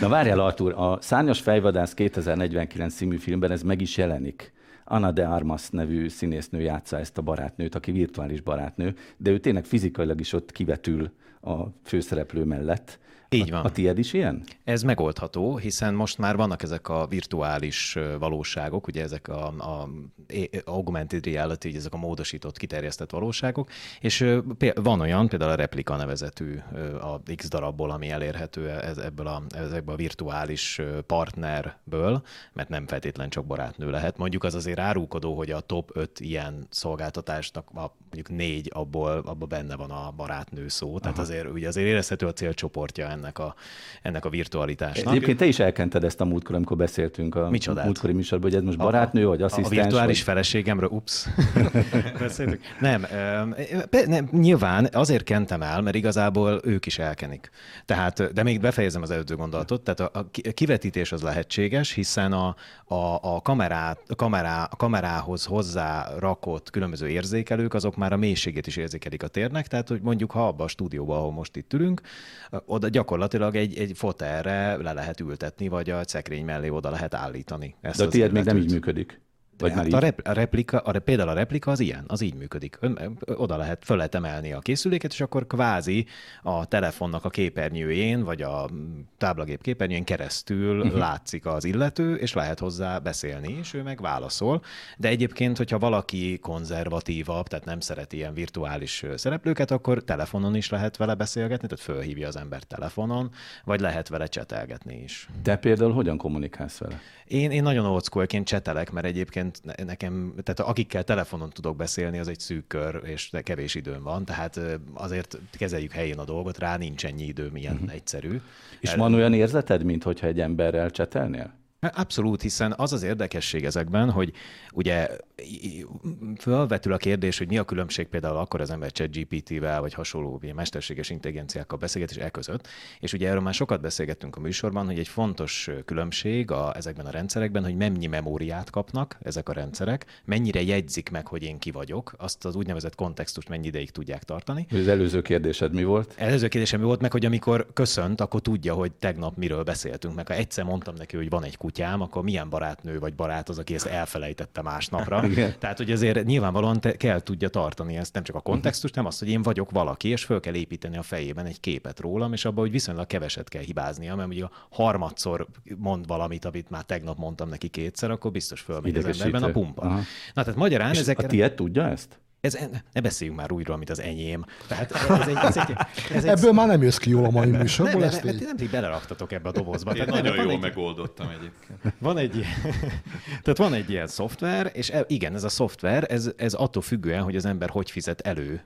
Na várjál, Artur, a Szárnyas fejvadász 2049 című filmben ez meg is jelenik. Anna de Armas nevű színésznő játsza ezt a barátnőt, aki virtuális barátnő, de ő tényleg fizikailag is ott kivetül a főszereplő mellett. Így van. A tied is ilyen? Ez megoldható, hiszen most már vannak ezek a virtuális valóságok, ugye ezek a, a augmented reality, ezek a módosított, kiterjesztett valóságok, és van olyan, például a Replika nevezetű a X darabból, ami elérhető ez, ebből a, ezekből a virtuális partnerből, mert nem feltétlen csak barátnő lehet. Mondjuk az azért árulkodó, hogy a top 5 ilyen szolgáltatásnak a, mondjuk négy abból, abban benne van a barátnő szó, tehát Aha. azért, ugye azért érezhető a célcsoportja ennek a, ennek a virtualitásnak. Egyébként te is elkented ezt a múltkor, amikor beszéltünk a Micsodát? múltkori műsorban, hogy ez most barátnő, vagy asszisztens? A virtuális vagy... feleségemről, ups. nem, nem, nyilván azért kentem el, mert igazából ők is elkenik. Tehát, de még befejezem az előző gondolatot, tehát a, a kivetítés az lehetséges, hiszen a, a, a, kamerát, a, kamerá, a kamerához hozzá rakott különböző érzékelők, azok már a mélységét is érzékelik a térnek, tehát hogy mondjuk ha abban a stúdióban, ahol most itt ülünk, oda gyakorlatilag egy, egy fotelre le lehet ültetni, vagy a szekrény mellé oda lehet állítani. Ezt De a tiéd még nem így működik. Vagy hát a, rep, a, replika, a, például a replika az ilyen, az így működik. Ön, oda lehet, föl lehet emelni a készüléket, és akkor kvázi a telefonnak a képernyőjén, vagy a táblagép képernyőjén keresztül uh-huh. látszik az illető, és lehet hozzá beszélni, és ő meg válaszol. De egyébként, hogyha valaki konzervatívabb, tehát nem szereti ilyen virtuális szereplőket, akkor telefonon is lehet vele beszélgetni, tehát fölhívja az ember telefonon, vagy lehet vele csetelgetni is. Te például hogyan kommunikálsz vele? Én, én nagyon old csetelek, mert egyébként nekem, tehát akikkel telefonon tudok beszélni, az egy szűk kör, és kevés időm van, tehát azért kezeljük helyén a dolgot, rá nincs ennyi időm ilyen uh-huh. egyszerű. És El... van olyan érzeted, mint hogyha egy emberrel csetelnél? Abszolút, hiszen az az érdekesség ezekben, hogy ugye felvetül a kérdés, hogy mi a különbség például akkor az ember chat GPT-vel, vagy hasonló ilyen mesterséges intelligenciákkal beszélget, és e között. És ugye erről már sokat beszélgettünk a műsorban, hogy egy fontos különbség a, ezekben a rendszerekben, hogy mennyi memóriát kapnak ezek a rendszerek, mennyire jegyzik meg, hogy én ki vagyok, azt az úgynevezett kontextust mennyi ideig tudják tartani. Az előző kérdésed mi volt? Előző kérdésem mi volt meg, hogy amikor köszönt, akkor tudja, hogy tegnap miről beszéltünk, meg ha egyszer mondtam neki, hogy van egy kutyám, akkor milyen barátnő vagy barát az, aki ezt elfelejtette másnapra. Tehát, hogy azért nyilvánvalóan te kell tudja tartani ezt, nem csak a kontextust, nem azt, hogy én vagyok valaki, és föl kell építeni a fejében egy képet rólam, és abban, hogy viszonylag keveset kell hibáznia, mert ugye a harmadszor mond valamit, amit már tegnap mondtam neki kétszer, akkor biztos fölmegy az emberben a pumpa. Aha. Na, tehát magyarán ezek. A tiéd tudja ezt? Ez, ne beszéljünk már újra, amit az enyém. Tehát ez egy, ez egy, ez egy... Ebből már nem jössz ki jól a mai műsorból. Nem, nem, nem, nem, beleraktatok ebbe a dobozba. Én tehát nagyon jól egy... megoldottam egyébként. Van egy, tehát van egy ilyen szoftver, és e- igen, ez a szoftver, ez, ez attól függően, hogy az ember hogy fizet elő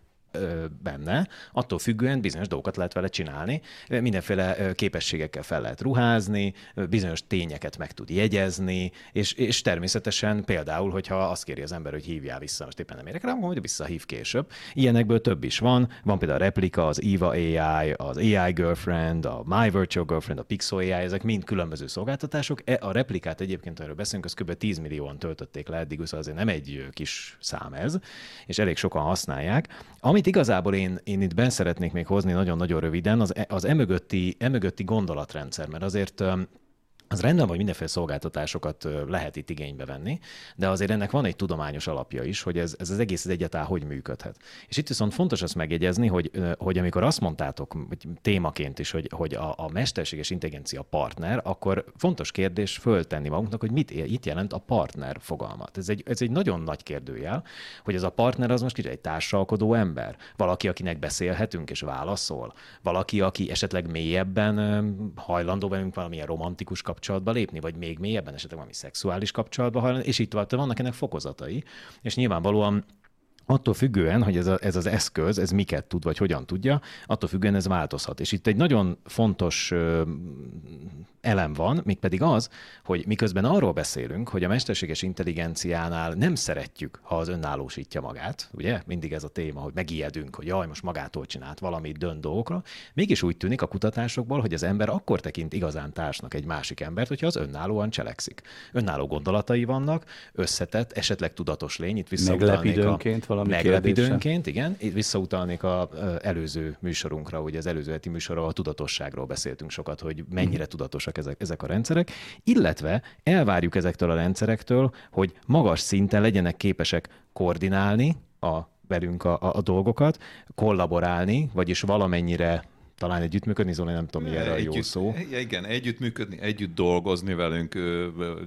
benne, attól függően bizonyos dolgokat lehet vele csinálni, mindenféle képességekkel fel lehet ruházni, bizonyos tényeket meg tud jegyezni, és, és természetesen például, hogyha azt kéri az ember, hogy hívjál vissza, most éppen nem érek rá, hogy visszahív később. Ilyenekből több is van, van például a Replika, az Eva AI, az AI Girlfriend, a My Virtual Girlfriend, a Pixel AI, ezek mind különböző szolgáltatások. E, a replikát egyébként, erről beszélünk, az kb. 10 millióan töltötték le eddig, szóval azért nem egy kis szám ez, és elég sokan használják. Amit amit igazából én, én itt ben szeretnék még hozni nagyon-nagyon röviden, az, e, az emögötti, emögötti gondolatrendszer, mert azért az rendben, hogy mindenféle szolgáltatásokat lehet itt igénybe venni, de azért ennek van egy tudományos alapja is, hogy ez, ez az egész ez egyáltalán hogy működhet. És itt viszont fontos azt megjegyezni, hogy, hogy amikor azt mondtátok hogy témaként is, hogy, hogy a, a mesterséges intelligencia partner, akkor fontos kérdés föltenni magunknak, hogy mit itt jelent a partner fogalmat. Ez egy, ez egy nagyon nagy kérdőjel, hogy ez a partner az most egy társalkodó ember, valaki, akinek beszélhetünk és válaszol, valaki, aki esetleg mélyebben hajlandó velünk valamilyen romantikus kapcsolatban kapcsolatba lépni, vagy még mélyebben esetleg valami szexuális kapcsolatba hajlani, és így tovább. Vannak ennek fokozatai, és nyilvánvalóan attól függően, hogy ez, a, ez az eszköz, ez miket tud, vagy hogyan tudja, attól függően ez változhat. És itt egy nagyon fontos ö, elem van, mégpedig az, hogy miközben arról beszélünk, hogy a mesterséges intelligenciánál nem szeretjük, ha az önállósítja magát, ugye? Mindig ez a téma, hogy megijedünk, hogy jaj, most magától csinált valamit, dönt dolgokra. Mégis úgy tűnik a kutatásokból, hogy az ember akkor tekint igazán társnak egy másik embert, hogyha az önállóan cselekszik. Önálló gondolatai vannak, összetett, esetleg tudatos lény, itt visszautalnék a valami Meglep időnként, igen. Itt visszautalnék a előző műsorunkra, ugye az előző heti műsorra a tudatosságról beszéltünk sokat, hogy mennyire tudatosak ezek, ezek a rendszerek, illetve elvárjuk ezektől a rendszerektől, hogy magas szinten legyenek képesek koordinálni a velünk a, a, a dolgokat, kollaborálni, vagyis valamennyire talán együttműködni, Zoli, nem tudom, mi erre a jó szó. Igen, együttműködni, együtt dolgozni velünk,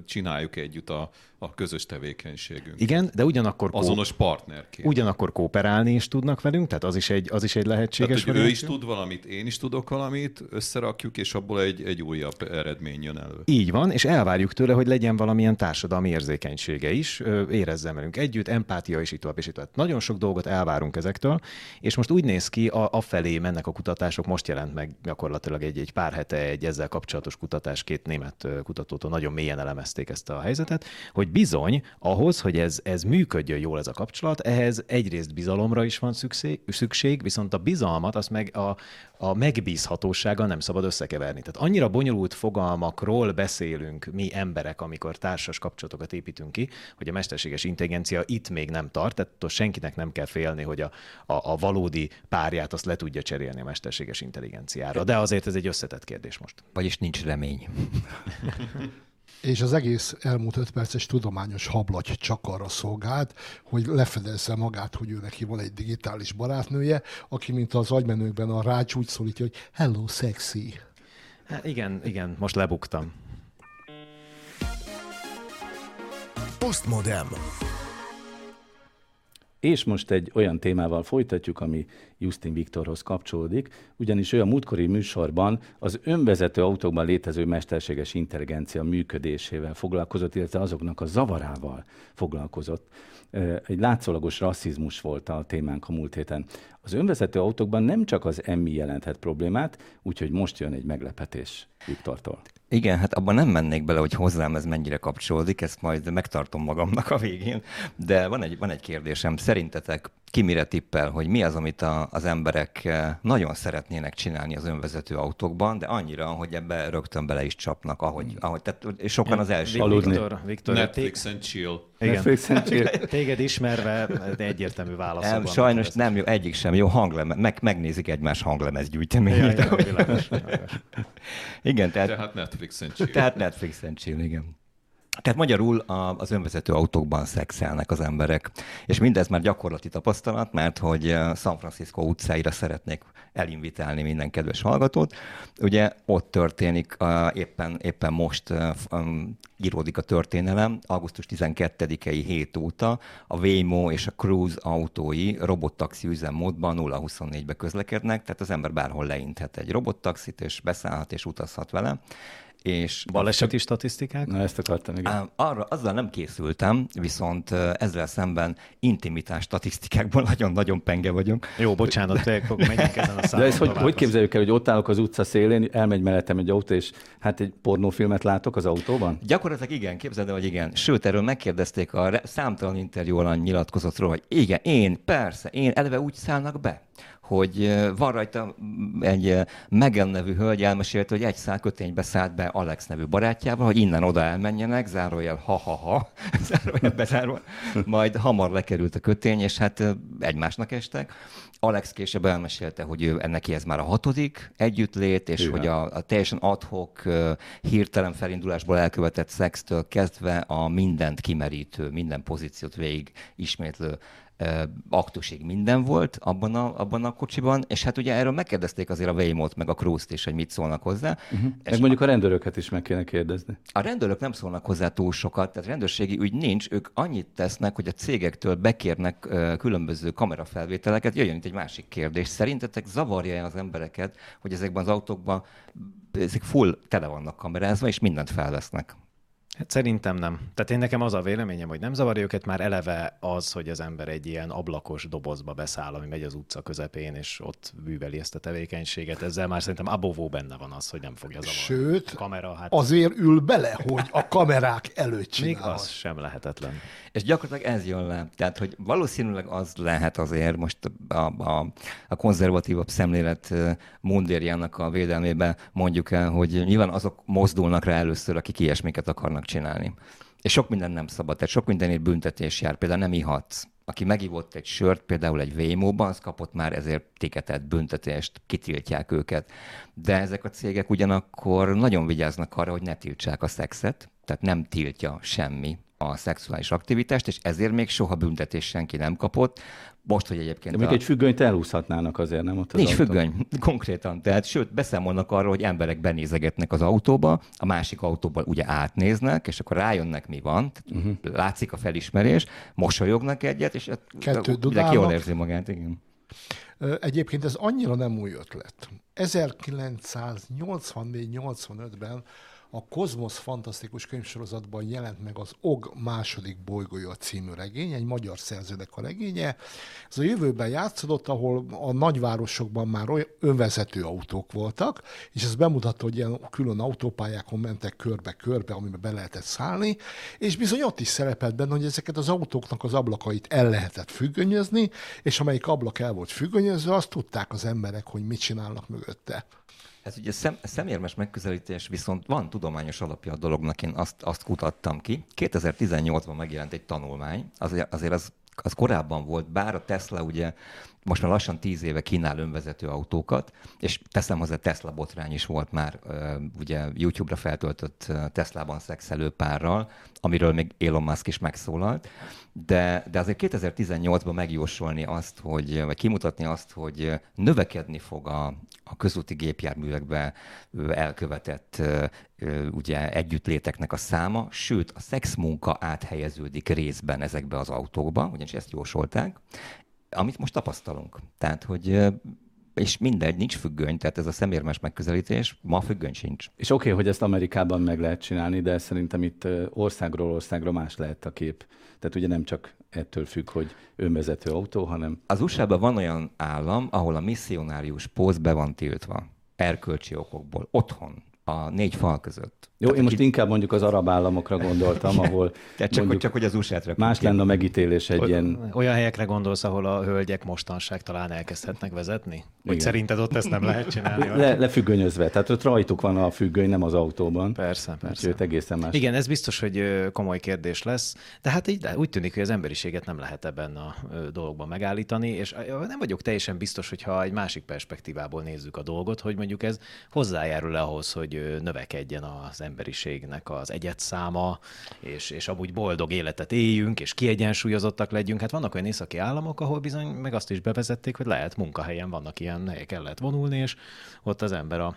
csináljuk együtt a, a közös tevékenységünk. Igen, de ugyanakkor... Azonos partnerként. Ugyanakkor kooperálni is tudnak velünk, tehát az is egy, az is egy lehetséges tehát, hogy ő is tud valamit, én is tudok valamit, összerakjuk, és abból egy, egy újabb eredmény jön elő. Így van, és elvárjuk tőle, hogy legyen valamilyen társadalmi érzékenysége is, érezzen velünk együtt, empátia is itt tovább, és itt tovább. Nagyon sok dolgot elvárunk ezektől, és most úgy néz ki, a, a felé mennek a kutatások, most jelent meg gyakorlatilag egy, egy pár hete egy ezzel kapcsolatos kutatás, két német kutatótól nagyon mélyen elemezték ezt a helyzetet, hogy bizony ahhoz, hogy ez, ez működjön jól ez a kapcsolat, ehhez egyrészt bizalomra is van szükség, szükség viszont a bizalmat azt meg a, a megbízhatósággal nem szabad összekeverni. Tehát annyira bonyolult fogalmakról beszélünk mi emberek, amikor társas kapcsolatokat építünk ki, hogy a mesterséges intelligencia itt még nem tart, tehát senkinek nem kell félni, hogy a, a, a valódi párját azt le tudja cserélni a mesterséges intelligenciára. De azért ez egy összetett kérdés most. Vagyis nincs remény. és az egész elmúlt öt perces tudományos hablaty csak arra szolgált, hogy lefedezze magát, hogy ő neki van egy digitális barátnője, aki, mint az agymenőkben a rács úgy szólítja, hogy hello, sexy. Hát igen, igen, most lebuktam. Postmodem. És most egy olyan témával folytatjuk, ami Justin Viktorhoz kapcsolódik, ugyanis ő a múltkori műsorban az önvezető autókban létező mesterséges intelligencia működésével foglalkozott, illetve azoknak a zavarával foglalkozott. Egy látszólagos rasszizmus volt a témánk a múlt héten. Az önvezető autókban nem csak az emmi jelenthet problémát, úgyhogy most jön egy meglepetés Viktortól. Igen, hát abban nem mennék bele, hogy hozzám ez mennyire kapcsolódik, ezt majd megtartom magamnak a végén, de van egy, van egy kérdésem. Szerintetek ki mire tippel, hogy mi az, amit a, az emberek eh, nagyon szeretnének csinálni az önvezető autókban, de annyira, hogy ebbe rögtön bele is csapnak, ahogy, ahogy tehát sokan az első. Viktor, Viktor, Netflix and chill. Igen. Netflix and chill. Téged ismerve egyértelmű válasz. Nem, sajnos nem jó, egyik sem jó hangleme, meg, megnézik egymás hanglemez gyűjteményét. Ja, ja, igen, tehát, tehát Netflix and chill. Tehát Netflix and chill, igen. Tehát magyarul az önvezető autókban szexelnek az emberek. És mindez már gyakorlati tapasztalat, mert hogy eh, San Francisco utcáira szeretnék elinvitálni minden kedves hallgatót. Ugye ott történik, uh, éppen, éppen most um, íródik a történelem, augusztus 12-i hét óta a Waymo és a Cruise autói robottaxi üzemmódban 0-24-be közlekednek, tehát az ember bárhol leinthet egy robottaxit, és beszállhat és utazhat vele és Baleseti statisztikák? Na, ezt akartam, igen. Arra, azzal nem készültem, viszont ezzel szemben intimitás statisztikákból nagyon-nagyon penge vagyok. Jó, bocsánat, menjünk ezen a De ezt hogy, hogy képzeljük el, hogy ott állok az utca szélén, elmegy mellettem egy autó, és hát egy pornófilmet látok az autóban? Gyakorlatilag igen, képzeld el, hogy igen. Sőt, erről megkérdezték a számtalan interjú alany nyilatkozatról, hogy igen, én, persze, én eleve úgy szállnak be, hogy van rajta egy Megan nevű hölgy elmesélte, hogy egy szál köténybe szállt be Alex nevű barátjával, hogy innen oda elmenjenek, zárójel ha-ha-ha, zárójel bezárva, majd hamar lekerült a kötény, és hát egymásnak estek. Alex később elmesélte, hogy ő, ennek ez már a hatodik együttlét, és Hűha. hogy a, a teljesen adhok, hirtelen felindulásból elkövetett szextől kezdve a mindent kimerítő, minden pozíciót végig ismétlő aktusig minden volt abban a, abban a kocsiban, és hát ugye erről megkérdezték azért a Waymo-t, meg a Cruise-t is, hogy mit szólnak hozzá. Uh-huh. Meg mondjuk a, rendőröket is meg kéne kérdezni. A rendőrök nem szólnak hozzá túl sokat, tehát rendőrségi ügy nincs, ők annyit tesznek, hogy a cégektől bekérnek különböző kamerafelvételeket. Jöjjön itt egy másik kérdés. Szerintetek zavarja az embereket, hogy ezekben az autókban ezek full tele vannak kamerázva, és mindent felvesznek? Hát szerintem nem. Tehát én nekem az a véleményem, hogy nem zavarja őket már eleve az, hogy az ember egy ilyen ablakos dobozba beszáll, ami megy az utca közepén, és ott bűveli ezt a tevékenységet. Ezzel már szerintem abovó benne van az, hogy nem fogja zavarni. Sőt, a kamera, hát... azért ül bele, hogy a kamerák előtt csinál. Még az sem lehetetlen. És gyakorlatilag ez jön le. Tehát, hogy valószínűleg az lehet azért most a, a, a konzervatívabb szemlélet mundérjának a védelmében mondjuk el, hogy nyilván azok mozdulnak rá először, akik ilyesmiket akarnak csinálni. És sok minden nem szabad, tehát sok mindenért büntetés jár, például nem ihatsz. Aki megivott egy sört, például egy Vémóban, az kapott már ezért tiketet, büntetést, kitiltják őket. De ezek a cégek ugyanakkor nagyon vigyáznak arra, hogy ne tiltsák a szexet, tehát nem tiltja semmi a szexuális aktivitást, és ezért még soha büntetés senki nem kapott. Most, hogy egyébként... De még a... egy függönyt elúszhatnának azért, nem ott az Nincs autó. függöny, konkrétan. Tehát sőt, beszámolnak arról, hogy emberek benézegetnek az autóba, a másik autóból ugye átnéznek, és akkor rájönnek, mi van. Uh-huh. Látszik a felismerés, mosolyognak egyet, és Kettő mindenki jól érzi magát, igen. Egyébként ez annyira nem új ötlet. 1984-85-ben a Kozmosz fantasztikus könyvsorozatban jelent meg az Og második bolygója című regény, egy magyar szerzőnek a regénye. Ez a jövőben játszódott, ahol a nagyvárosokban már olyan önvezető autók voltak, és ez bemutatta, hogy ilyen külön autópályákon mentek körbe-körbe, amiben be lehetett szállni, és bizony ott is szerepelt benne, hogy ezeket az autóknak az ablakait el lehetett függönyezni, és amelyik ablak el volt függönyözve, azt tudták az emberek, hogy mit csinálnak mögötte. Ez ugye szem, szemérmes megközelítés, viszont van tudományos alapja a dolognak, én azt, azt kutattam ki. 2018-ban megjelent egy tanulmány, azért, azért az, az korábban volt, bár a Tesla ugye most már lassan tíz éve kínál önvezető autókat, és teszem hozzá Tesla botrány is volt már ugye YouTube-ra feltöltött Teslában szexelő párral, amiről még Elon Musk is megszólalt, de, de azért 2018-ban megjósolni azt, hogy, vagy kimutatni azt, hogy növekedni fog a, a közúti gépjárművekbe elkövetett ugye együttléteknek a száma, sőt a szexmunka áthelyeződik részben ezekbe az autókba, ugyanis ezt jósolták, amit most tapasztalunk. Tehát, hogy és mindegy, nincs függöny, tehát ez a szemérmes megközelítés, ma függöny sincs. És oké, okay, hogy ezt Amerikában meg lehet csinálni, de szerintem itt országról országra más lehet a kép. Tehát ugye nem csak ettől függ, hogy önvezető autó, hanem Az USA-ban van olyan állam, ahol a misszionárius póz be van tiltva. Erkölcsi okokból. Otthon. A négy fal között. Jó, én most inkább mondjuk az arab államokra gondoltam, ahol Tehát csak, hogy, mondjuk csak hogy az USA-t más lenne a megítélés egy ilyen... Olyan helyekre gondolsz, ahol a hölgyek mostanság talán elkezdhetnek vezetni? Igen. szerinted ott ezt nem lehet csinálni? Le, lefüggönyözve, tehát ott rajtuk van a függöny, nem az autóban. Persze, persze. egészen más. Igen, ez biztos, hogy komoly kérdés lesz, de hát így, de úgy tűnik, hogy az emberiséget nem lehet ebben a dologban megállítani, és nem vagyok teljesen biztos, hogyha egy másik perspektívából nézzük a dolgot, hogy mondjuk ez hozzájárul ahhoz, hogy növekedjen az emberiségnek az egyetszáma, és, és amúgy boldog életet éljünk, és kiegyensúlyozottak legyünk. Hát vannak olyan északi államok, ahol bizony meg azt is bevezették, hogy lehet munkahelyen, vannak ilyen helyek, el lehet vonulni, és ott az ember a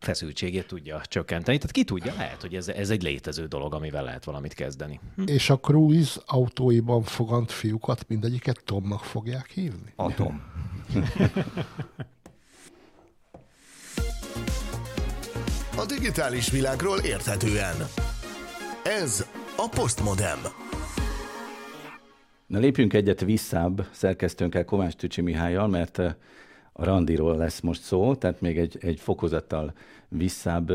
feszültségét tudja csökkenteni. Tehát ki tudja, lehet, hogy ez, ez egy létező dolog, amivel lehet valamit kezdeni. Hm. És a Cruise autóiban fogant fiúkat mindegyiket Tomnak fogják hívni? Atom. A digitális világról érthetően. Ez a Postmodem. Na lépjünk egyet visszább szerkesztőnkkel Kovács Tücsi Mihályal, mert eh, a randiról lesz most szó, tehát még egy, egy fokozattal visszább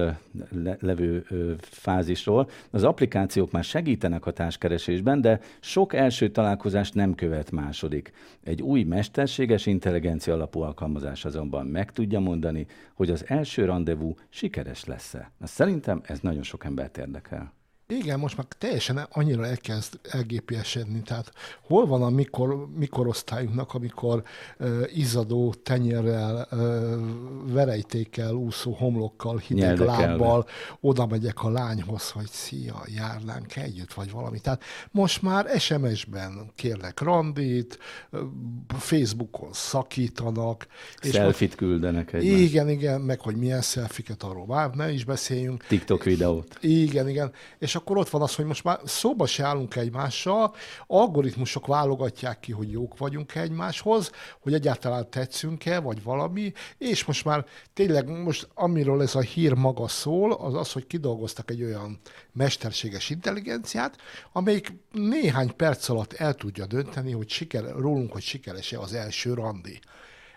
le, levő fázisról. Az applikációk már segítenek a társkeresésben, de sok első találkozást nem követ második. Egy új mesterséges intelligencia alapú alkalmazás azonban meg tudja mondani, hogy az első rendezvú sikeres lesz-e. Szerintem ez nagyon sok embert érdekel. Igen, most már teljesen annyira elkezd elgépiesedni, tehát hol van a mikor, mikorosztályunknak, amikor uh, izzadó tenyérrel, uh, verejtékkel, úszó homlokkal, hideg Nyeldekelve. lábbal oda megyek a lányhoz, hogy szia, járnánk együtt, vagy valami. Tehát most már SMS-ben kérlek randit, Facebookon szakítanak. és most- Selfit küldenek egymás. igen, igen, meg hogy milyen szelfiket, arról már ne is beszéljünk. TikTok videót. Igen, igen. És akkor ott van az, hogy most már szóba se állunk egymással, algoritmusok válogatják ki, hogy jók vagyunk egymáshoz, hogy egyáltalán tetszünk-e, vagy valami, és most már tényleg most amiről ez a hír maga szól, az az, hogy kidolgoztak egy olyan mesterséges intelligenciát, amelyik néhány perc alatt el tudja dönteni, hogy siker, rólunk, hogy sikeres-e az első randi.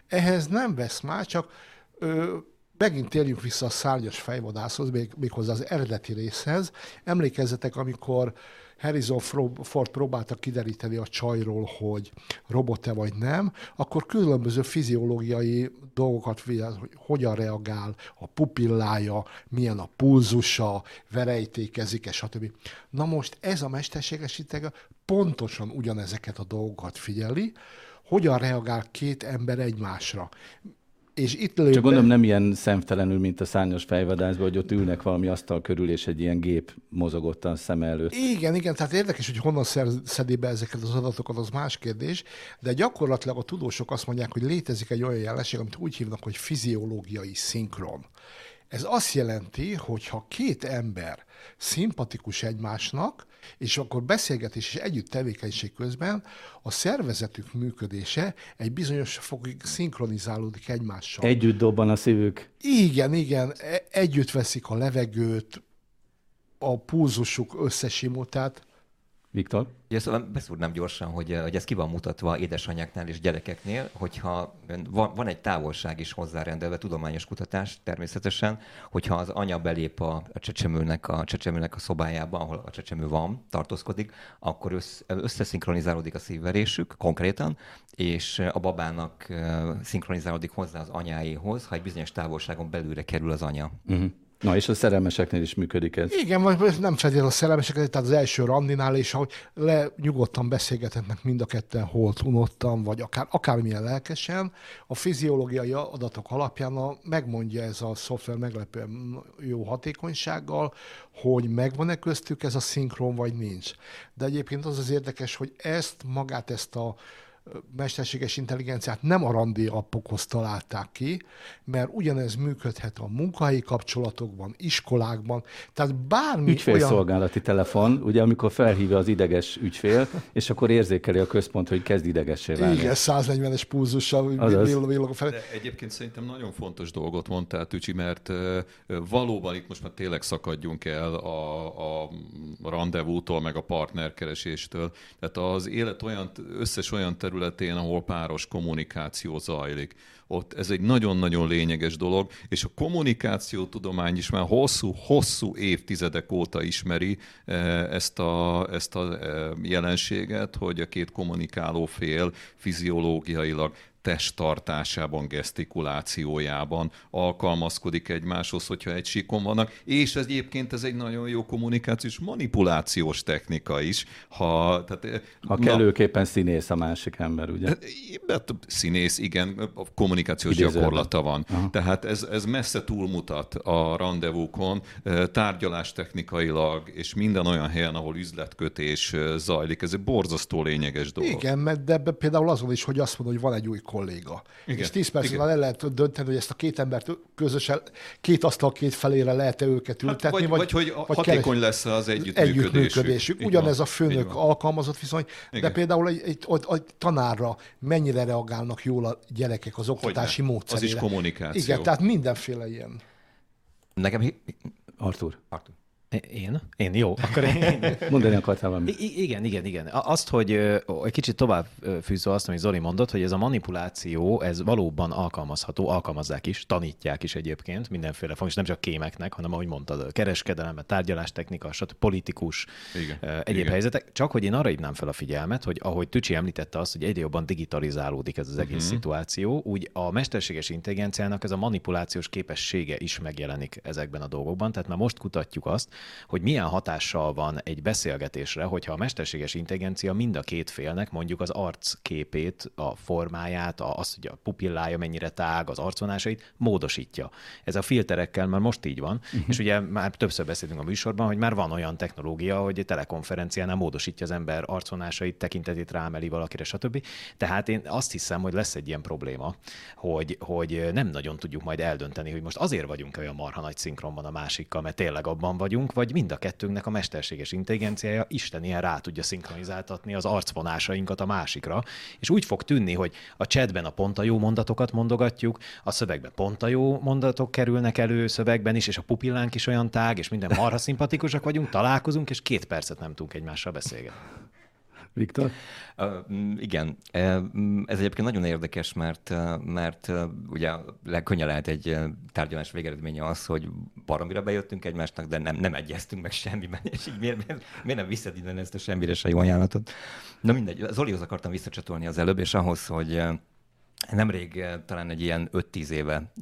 Ehhez nem vesz már, csak ö, megint térjünk vissza a szárnyas fejvadászhoz, még, méghozzá az eredeti részhez. Emlékezzetek, amikor Harrison Ford próbálta kideríteni a csajról, hogy robot-e vagy nem, akkor különböző fiziológiai dolgokat figyel, hogy hogyan reagál, a pupillája, milyen a pulzusa, verejtékezik-e, stb. Na most ez a mesterséges pontosan ugyanezeket a dolgokat figyeli, hogyan reagál két ember egymásra és itt lőtt Csak gondolom nem ilyen szemtelenül, mint a szárnyas fejvadászban, hogy ott ülnek valami asztal körül, és egy ilyen gép mozogott a szem előtt. Igen, igen, tehát érdekes, hogy honnan szedi be ezeket az adatokat, az más kérdés, de gyakorlatilag a tudósok azt mondják, hogy létezik egy olyan jelenség, amit úgy hívnak, hogy fiziológiai szinkron. Ez azt jelenti, hogy ha két ember szimpatikus egymásnak, és akkor beszélgetés és együtt tevékenység közben a szervezetük működése egy bizonyos fokig szinkronizálódik egymással. Együtt dobban a szívük. Igen, igen, e- együtt veszik a levegőt, a pulzusuk összesimul, tehát Viktor? Ugye szóval beszúrnám gyorsan, hogy, hogy ez ki van mutatva édesanyáknál és gyerekeknél, hogyha van, van egy távolság is hozzárendelve, tudományos kutatás természetesen, hogyha az anya belép a, a csecsemőnek, a csecsemőnek a szobájába, ahol a csecsemő van, tartózkodik, akkor össz, összeszinkronizálódik a szívverésük konkrétan, és a babának szinkronizálódik hozzá az anyáéhoz, ha egy bizonyos távolságon belülre kerül az anya. Uh-huh. Na, és a szerelmeseknél is működik ez. Igen, vagy nem feltétlenül a szerelmesek, tehát az első randinál is, ahogy le nyugodtan beszélgethetnek mind a ketten holt unottan, vagy akár, akármilyen lelkesen, a fiziológiai adatok alapján a, megmondja ez a szoftver meglepően jó hatékonysággal, hogy megvan-e köztük ez a szinkron, vagy nincs. De egyébként az az érdekes, hogy ezt, magát ezt a mesterséges intelligenciát nem a randi appokhoz találták ki, mert ugyanez működhet a munkahelyi kapcsolatokban, iskolákban, tehát bármi Ügyfélszolgálati olyan... telefon, ugye amikor felhívja az ideges ügyfél, és akkor érzékeli a központ, hogy kezd idegessé válni. Igen, 140-es pulzussal villog fel. De egyébként szerintem nagyon fontos dolgot mondtál, Tücsi, mert valóban itt most már tényleg szakadjunk el a, a rendezvútól, meg a partnerkereséstől. Tehát az élet olyan, összes olyan terület, területén, ahol páros kommunikáció zajlik. Ott ez egy nagyon-nagyon lényeges dolog, és a kommunikáció tudomány is már hosszú, hosszú évtizedek óta ismeri eh, ezt a, ezt a eh, jelenséget, hogy a két kommunikáló fél fiziológiailag testtartásában, gesztikulációjában alkalmazkodik egymáshoz, hogyha egy síkon vannak, és ez egyébként ez egy nagyon jó kommunikációs manipulációs technika is. Ha, tehát, eh, ha na, kellőképpen színész a másik ember, ugye? Hát, színész, igen, a kommunikációs Idézőben. gyakorlata van. Aha. Tehát ez, ez messze túlmutat a rendezvúkon, eh, tárgyalás technikailag, és minden olyan helyen, ahol üzletkötés eh, zajlik. Ez egy borzasztó lényeges dolog. Igen, de például azon is, hogy azt mondod, hogy van egy új kolléga. Igen. És 10 perc alatt el lehet dönteni, hogy ezt a két embert közösen, két asztal két felére lehet-e őket ültetni, hát vagy, vagy, vagy, hogy vagy hatékony keres... lesz az együttműködésük. együttműködésük. Ugyanez a főnök alkalmazott viszony, Igen. de például egy, egy, egy, egy tanárra mennyire reagálnak jól a gyerekek az oktatási módszerére. Az is kommunikáció. Igen, tehát mindenféle ilyen. Nekem... Artur. Artur. Én? Én, jó. Akkor én... Mondani akartál valamit. I- igen, igen, igen. Azt, hogy egy kicsit tovább fűzve azt, amit Zoli mondott, hogy ez a manipuláció, ez valóban alkalmazható, alkalmazzák is, tanítják is egyébként mindenféle és nem csak kémeknek, hanem ahogy mondtad, kereskedelem, tárgyalástechnika, stb. politikus, igen, egyéb igen. helyzetek. Csak hogy én arra hívnám fel a figyelmet, hogy ahogy Tücsi említette azt, hogy egyre jobban digitalizálódik ez az egész uh-huh. szituáció, úgy a mesterséges intelligenciának ez a manipulációs képessége is megjelenik ezekben a dolgokban. Tehát már most kutatjuk azt, hogy milyen hatással van egy beszélgetésre, hogyha a mesterséges intelligencia mind a két félnek mondjuk az arcképét, a formáját, azt, hogy a pupillája mennyire tág, az arcvonásait módosítja. Ez a filterekkel már most így van, uh-huh. és ugye már többször beszéltünk a műsorban, hogy már van olyan technológia, hogy egy telekonferenciánál módosítja az ember arcvonásait, tekintetét rámeli valakire, stb. Tehát én azt hiszem, hogy lesz egy ilyen probléma, hogy, hogy nem nagyon tudjuk majd eldönteni, hogy most azért vagyunk olyan marha nagy szinkronban a másikkal, mert tényleg abban vagyunk, vagyunk, vagy mind a kettőnknek a mesterséges intelligenciája Isten ilyen rá tudja szinkronizáltatni az arcvonásainkat a másikra, és úgy fog tűnni, hogy a chatben a pont a jó mondatokat mondogatjuk, a szövegben pont a jó mondatok kerülnek elő szövegben is, és a pupillánk is olyan tág, és minden marha szimpatikusak vagyunk, találkozunk, és két percet nem tudunk egymással beszélgetni. Viktor? Uh, igen, ez egyébként nagyon érdekes, mert, mert ugye legkönnyen lehet egy tárgyalás végeredménye az, hogy baromira bejöttünk egymásnak, de nem, nem egyeztünk meg semmiben, és így miért, miért, miért nem viszed innen ezt a semmire se jó ajánlatot? Na mindegy, Zolihoz akartam visszacsatolni az előbb, és ahhoz, hogy nemrég talán egy ilyen 5-10 éve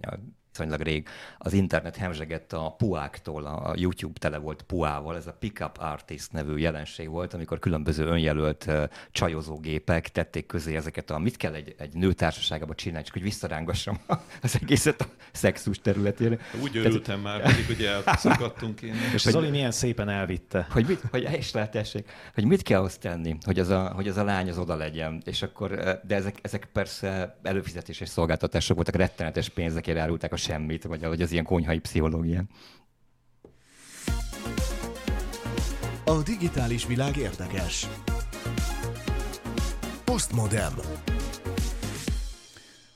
viszonylag rég az internet hemzsegett a puáktól, a YouTube tele volt puával, ez a Pickup Artist nevű jelenség volt, amikor különböző önjelölt csajozógépek tették közé ezeket a, mit kell egy, egy nőtársaságába csinálni, csak hogy visszarángassam az egészet a szexus területére. Úgy örültem már, pedig ugye elszakadtunk én. És hogy, Zoli milyen szépen elvitte. Hogy mit, hogy is lehetesség, hogy mit kell azt tenni, hogy az, a, hogy az a lány az oda legyen, és akkor, de ezek, ezek persze előfizetéses szolgáltatások voltak, rettenetes pénzekért árulták a semmit, vagy, vagy az ilyen konyhai pszichológia. A digitális világ érdekes. Postmodem.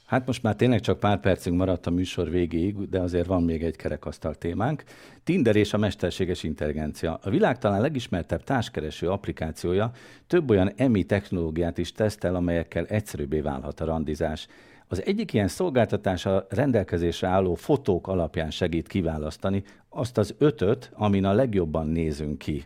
Hát most már tényleg csak pár percünk maradt a műsor végéig, de azért van még egy kerekasztal témánk. Tinder és a mesterséges intelligencia. A világ talán legismertebb társkereső applikációja több olyan EMI technológiát is tesztel, amelyekkel egyszerűbbé válhat a randizás. Az egyik ilyen szolgáltatás a rendelkezésre álló fotók alapján segít kiválasztani azt az ötöt, amin a legjobban nézünk ki.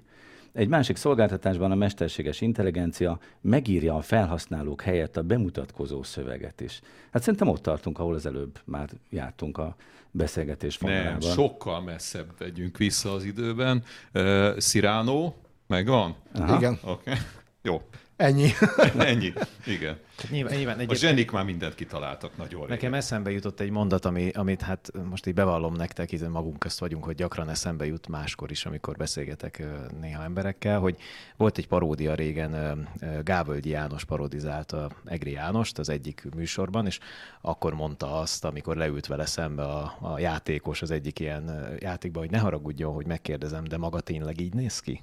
Egy másik szolgáltatásban a mesterséges intelligencia megírja a felhasználók helyett a bemutatkozó szöveget is. Hát szerintem ott tartunk, ahol az előbb már jártunk a beszélgetés fonalában. Nem, sokkal messzebb vegyünk vissza az időben. Uh, Cyrano, megvan? Aha. Igen. Okay. Jó. Ennyi. Ennyi, igen. Nyilván, nyilván a zsenik már mindent kitaláltak nagyon Nekem régen. eszembe jutott egy mondat, ami, amit hát most így bevallom nektek, hiszen magunk közt vagyunk, hogy gyakran eszembe jut máskor is, amikor beszélgetek néha emberekkel, hogy volt egy paródia régen, Gávölgyi János parodizálta Egri Jánost az egyik műsorban, és akkor mondta azt, amikor leült vele szembe a, a játékos az egyik ilyen játékban, hogy ne haragudjon, hogy megkérdezem, de maga tényleg így néz ki?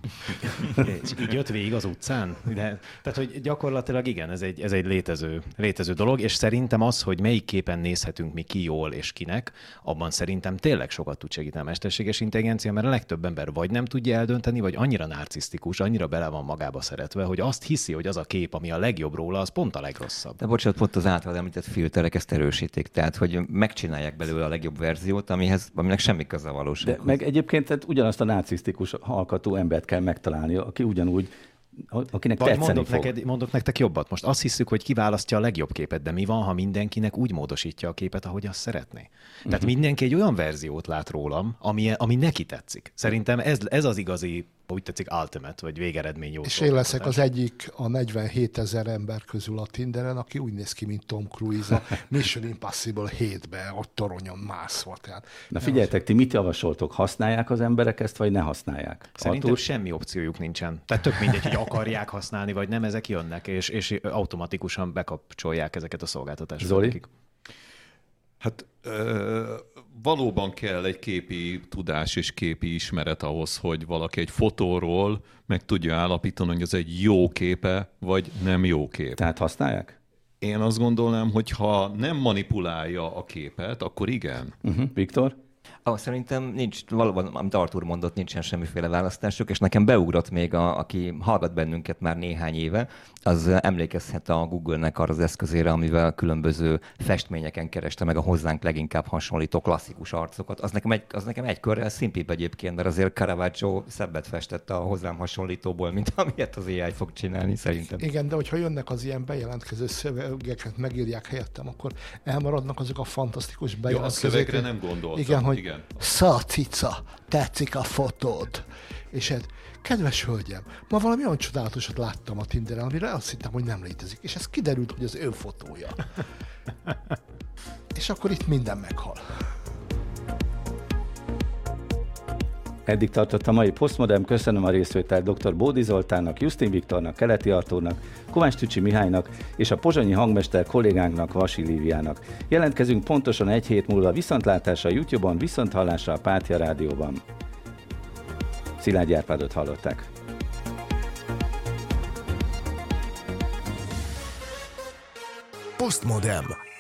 és így jött végig az utcán. De, tehát, hogy gyakorlatilag igen, ez egy, ez egy létező, létező dolog, és szerintem az, hogy melyik képen nézhetünk mi ki jól és kinek, abban szerintem tényleg sokat tud segíteni a mesterséges intelligencia, mert a legtöbb ember vagy nem tudja eldönteni, vagy annyira narcisztikus, annyira bele van magába szeretve, hogy azt hiszi, hogy az a kép, ami a legjobb róla, az pont a legrosszabb. De bocsánat, pont az által említett filterek ezt erősítik, tehát hogy megcsinálják belőle a legjobb verziót, amihez, aminek semmi köze a valósághoz. De meg egyébként tehát ugyanazt a narcisztikus alkatú embert kell megtalálni, aki ugyanúgy akinek Vagy mondok, fog. neked, mondok nektek jobbat. Most azt hiszük, hogy kiválasztja a legjobb képet, de mi van, ha mindenkinek úgy módosítja a képet, ahogy azt szeretné? Uh-huh. Tehát mhm. mindenki egy olyan verziót lát rólam, ami, ami neki tetszik. Szerintem ez, ez az igazi úgy tetszik ultimate, vagy végeredmény jó És én leszek az egyik a 47 ezer ember közül a Tinderen, aki úgy néz ki, mint Tom Cruise a Mission Impossible 7-be, ott toronyon mászva. Tehát Na figyeljetek, ti mit javasoltok? Használják az emberek ezt, vagy ne használják? Szerintem Artur? semmi opciójuk nincsen. Tehát tök mindegy, hogy akarják használni, vagy nem, ezek jönnek, és, és automatikusan bekapcsolják ezeket a szolgáltatásokat. Zoli? Hát ö, valóban kell egy képi tudás és képi ismeret ahhoz, hogy valaki egy fotóról meg tudja állapítani, hogy ez egy jó képe, vagy nem jó kép. Tehát használják? Én azt gondolnám, hogy ha nem manipulálja a képet, akkor igen. Uh-huh. Viktor? Ah, szerintem nincs, valóban, amit Artur mondott, nincsen semmiféle választásuk, és nekem beugrott még, a, aki hallgat bennünket már néhány éve, az emlékezhet a Google-nek arra az eszközére, amivel különböző festményeken kereste meg a hozzánk leginkább hasonlító klasszikus arcokat. Az nekem egy, az nekem egy körrel szimpibb egyébként, mert azért Caravaggio szebbet festett a hozzám hasonlítóból, mint amilyet az AI fog csinálni, szerintem. Igen, de hogyha jönnek az ilyen bejelentkező szövegeket, megírják helyettem, akkor elmaradnak azok a fantasztikus bejelentkezők. Jó, a szövegre nem gondoltam. Igen, hogy igen. Szacica, tetszik a fotód. És hát, kedves hölgyem, ma valami olyan csodálatosat láttam a Tinderen, amire azt hittem, hogy nem létezik. És ez kiderült, hogy az ő fotója. és akkor itt minden meghal. Eddig tartott a mai Postmodern. Köszönöm a részvételt dr. Bódi Zoltánnak, Justin Viktornak, Keleti Artúrnak, Kovács Tücsi Mihálynak és a pozsonyi hangmester kollégánknak, Vasi Líviának. Jelentkezünk pontosan egy hét múlva viszontlátásra a YouTube-on, viszonthallásra a Pátja Rádióban. Szilágy Árpádot hallották. Postmodem.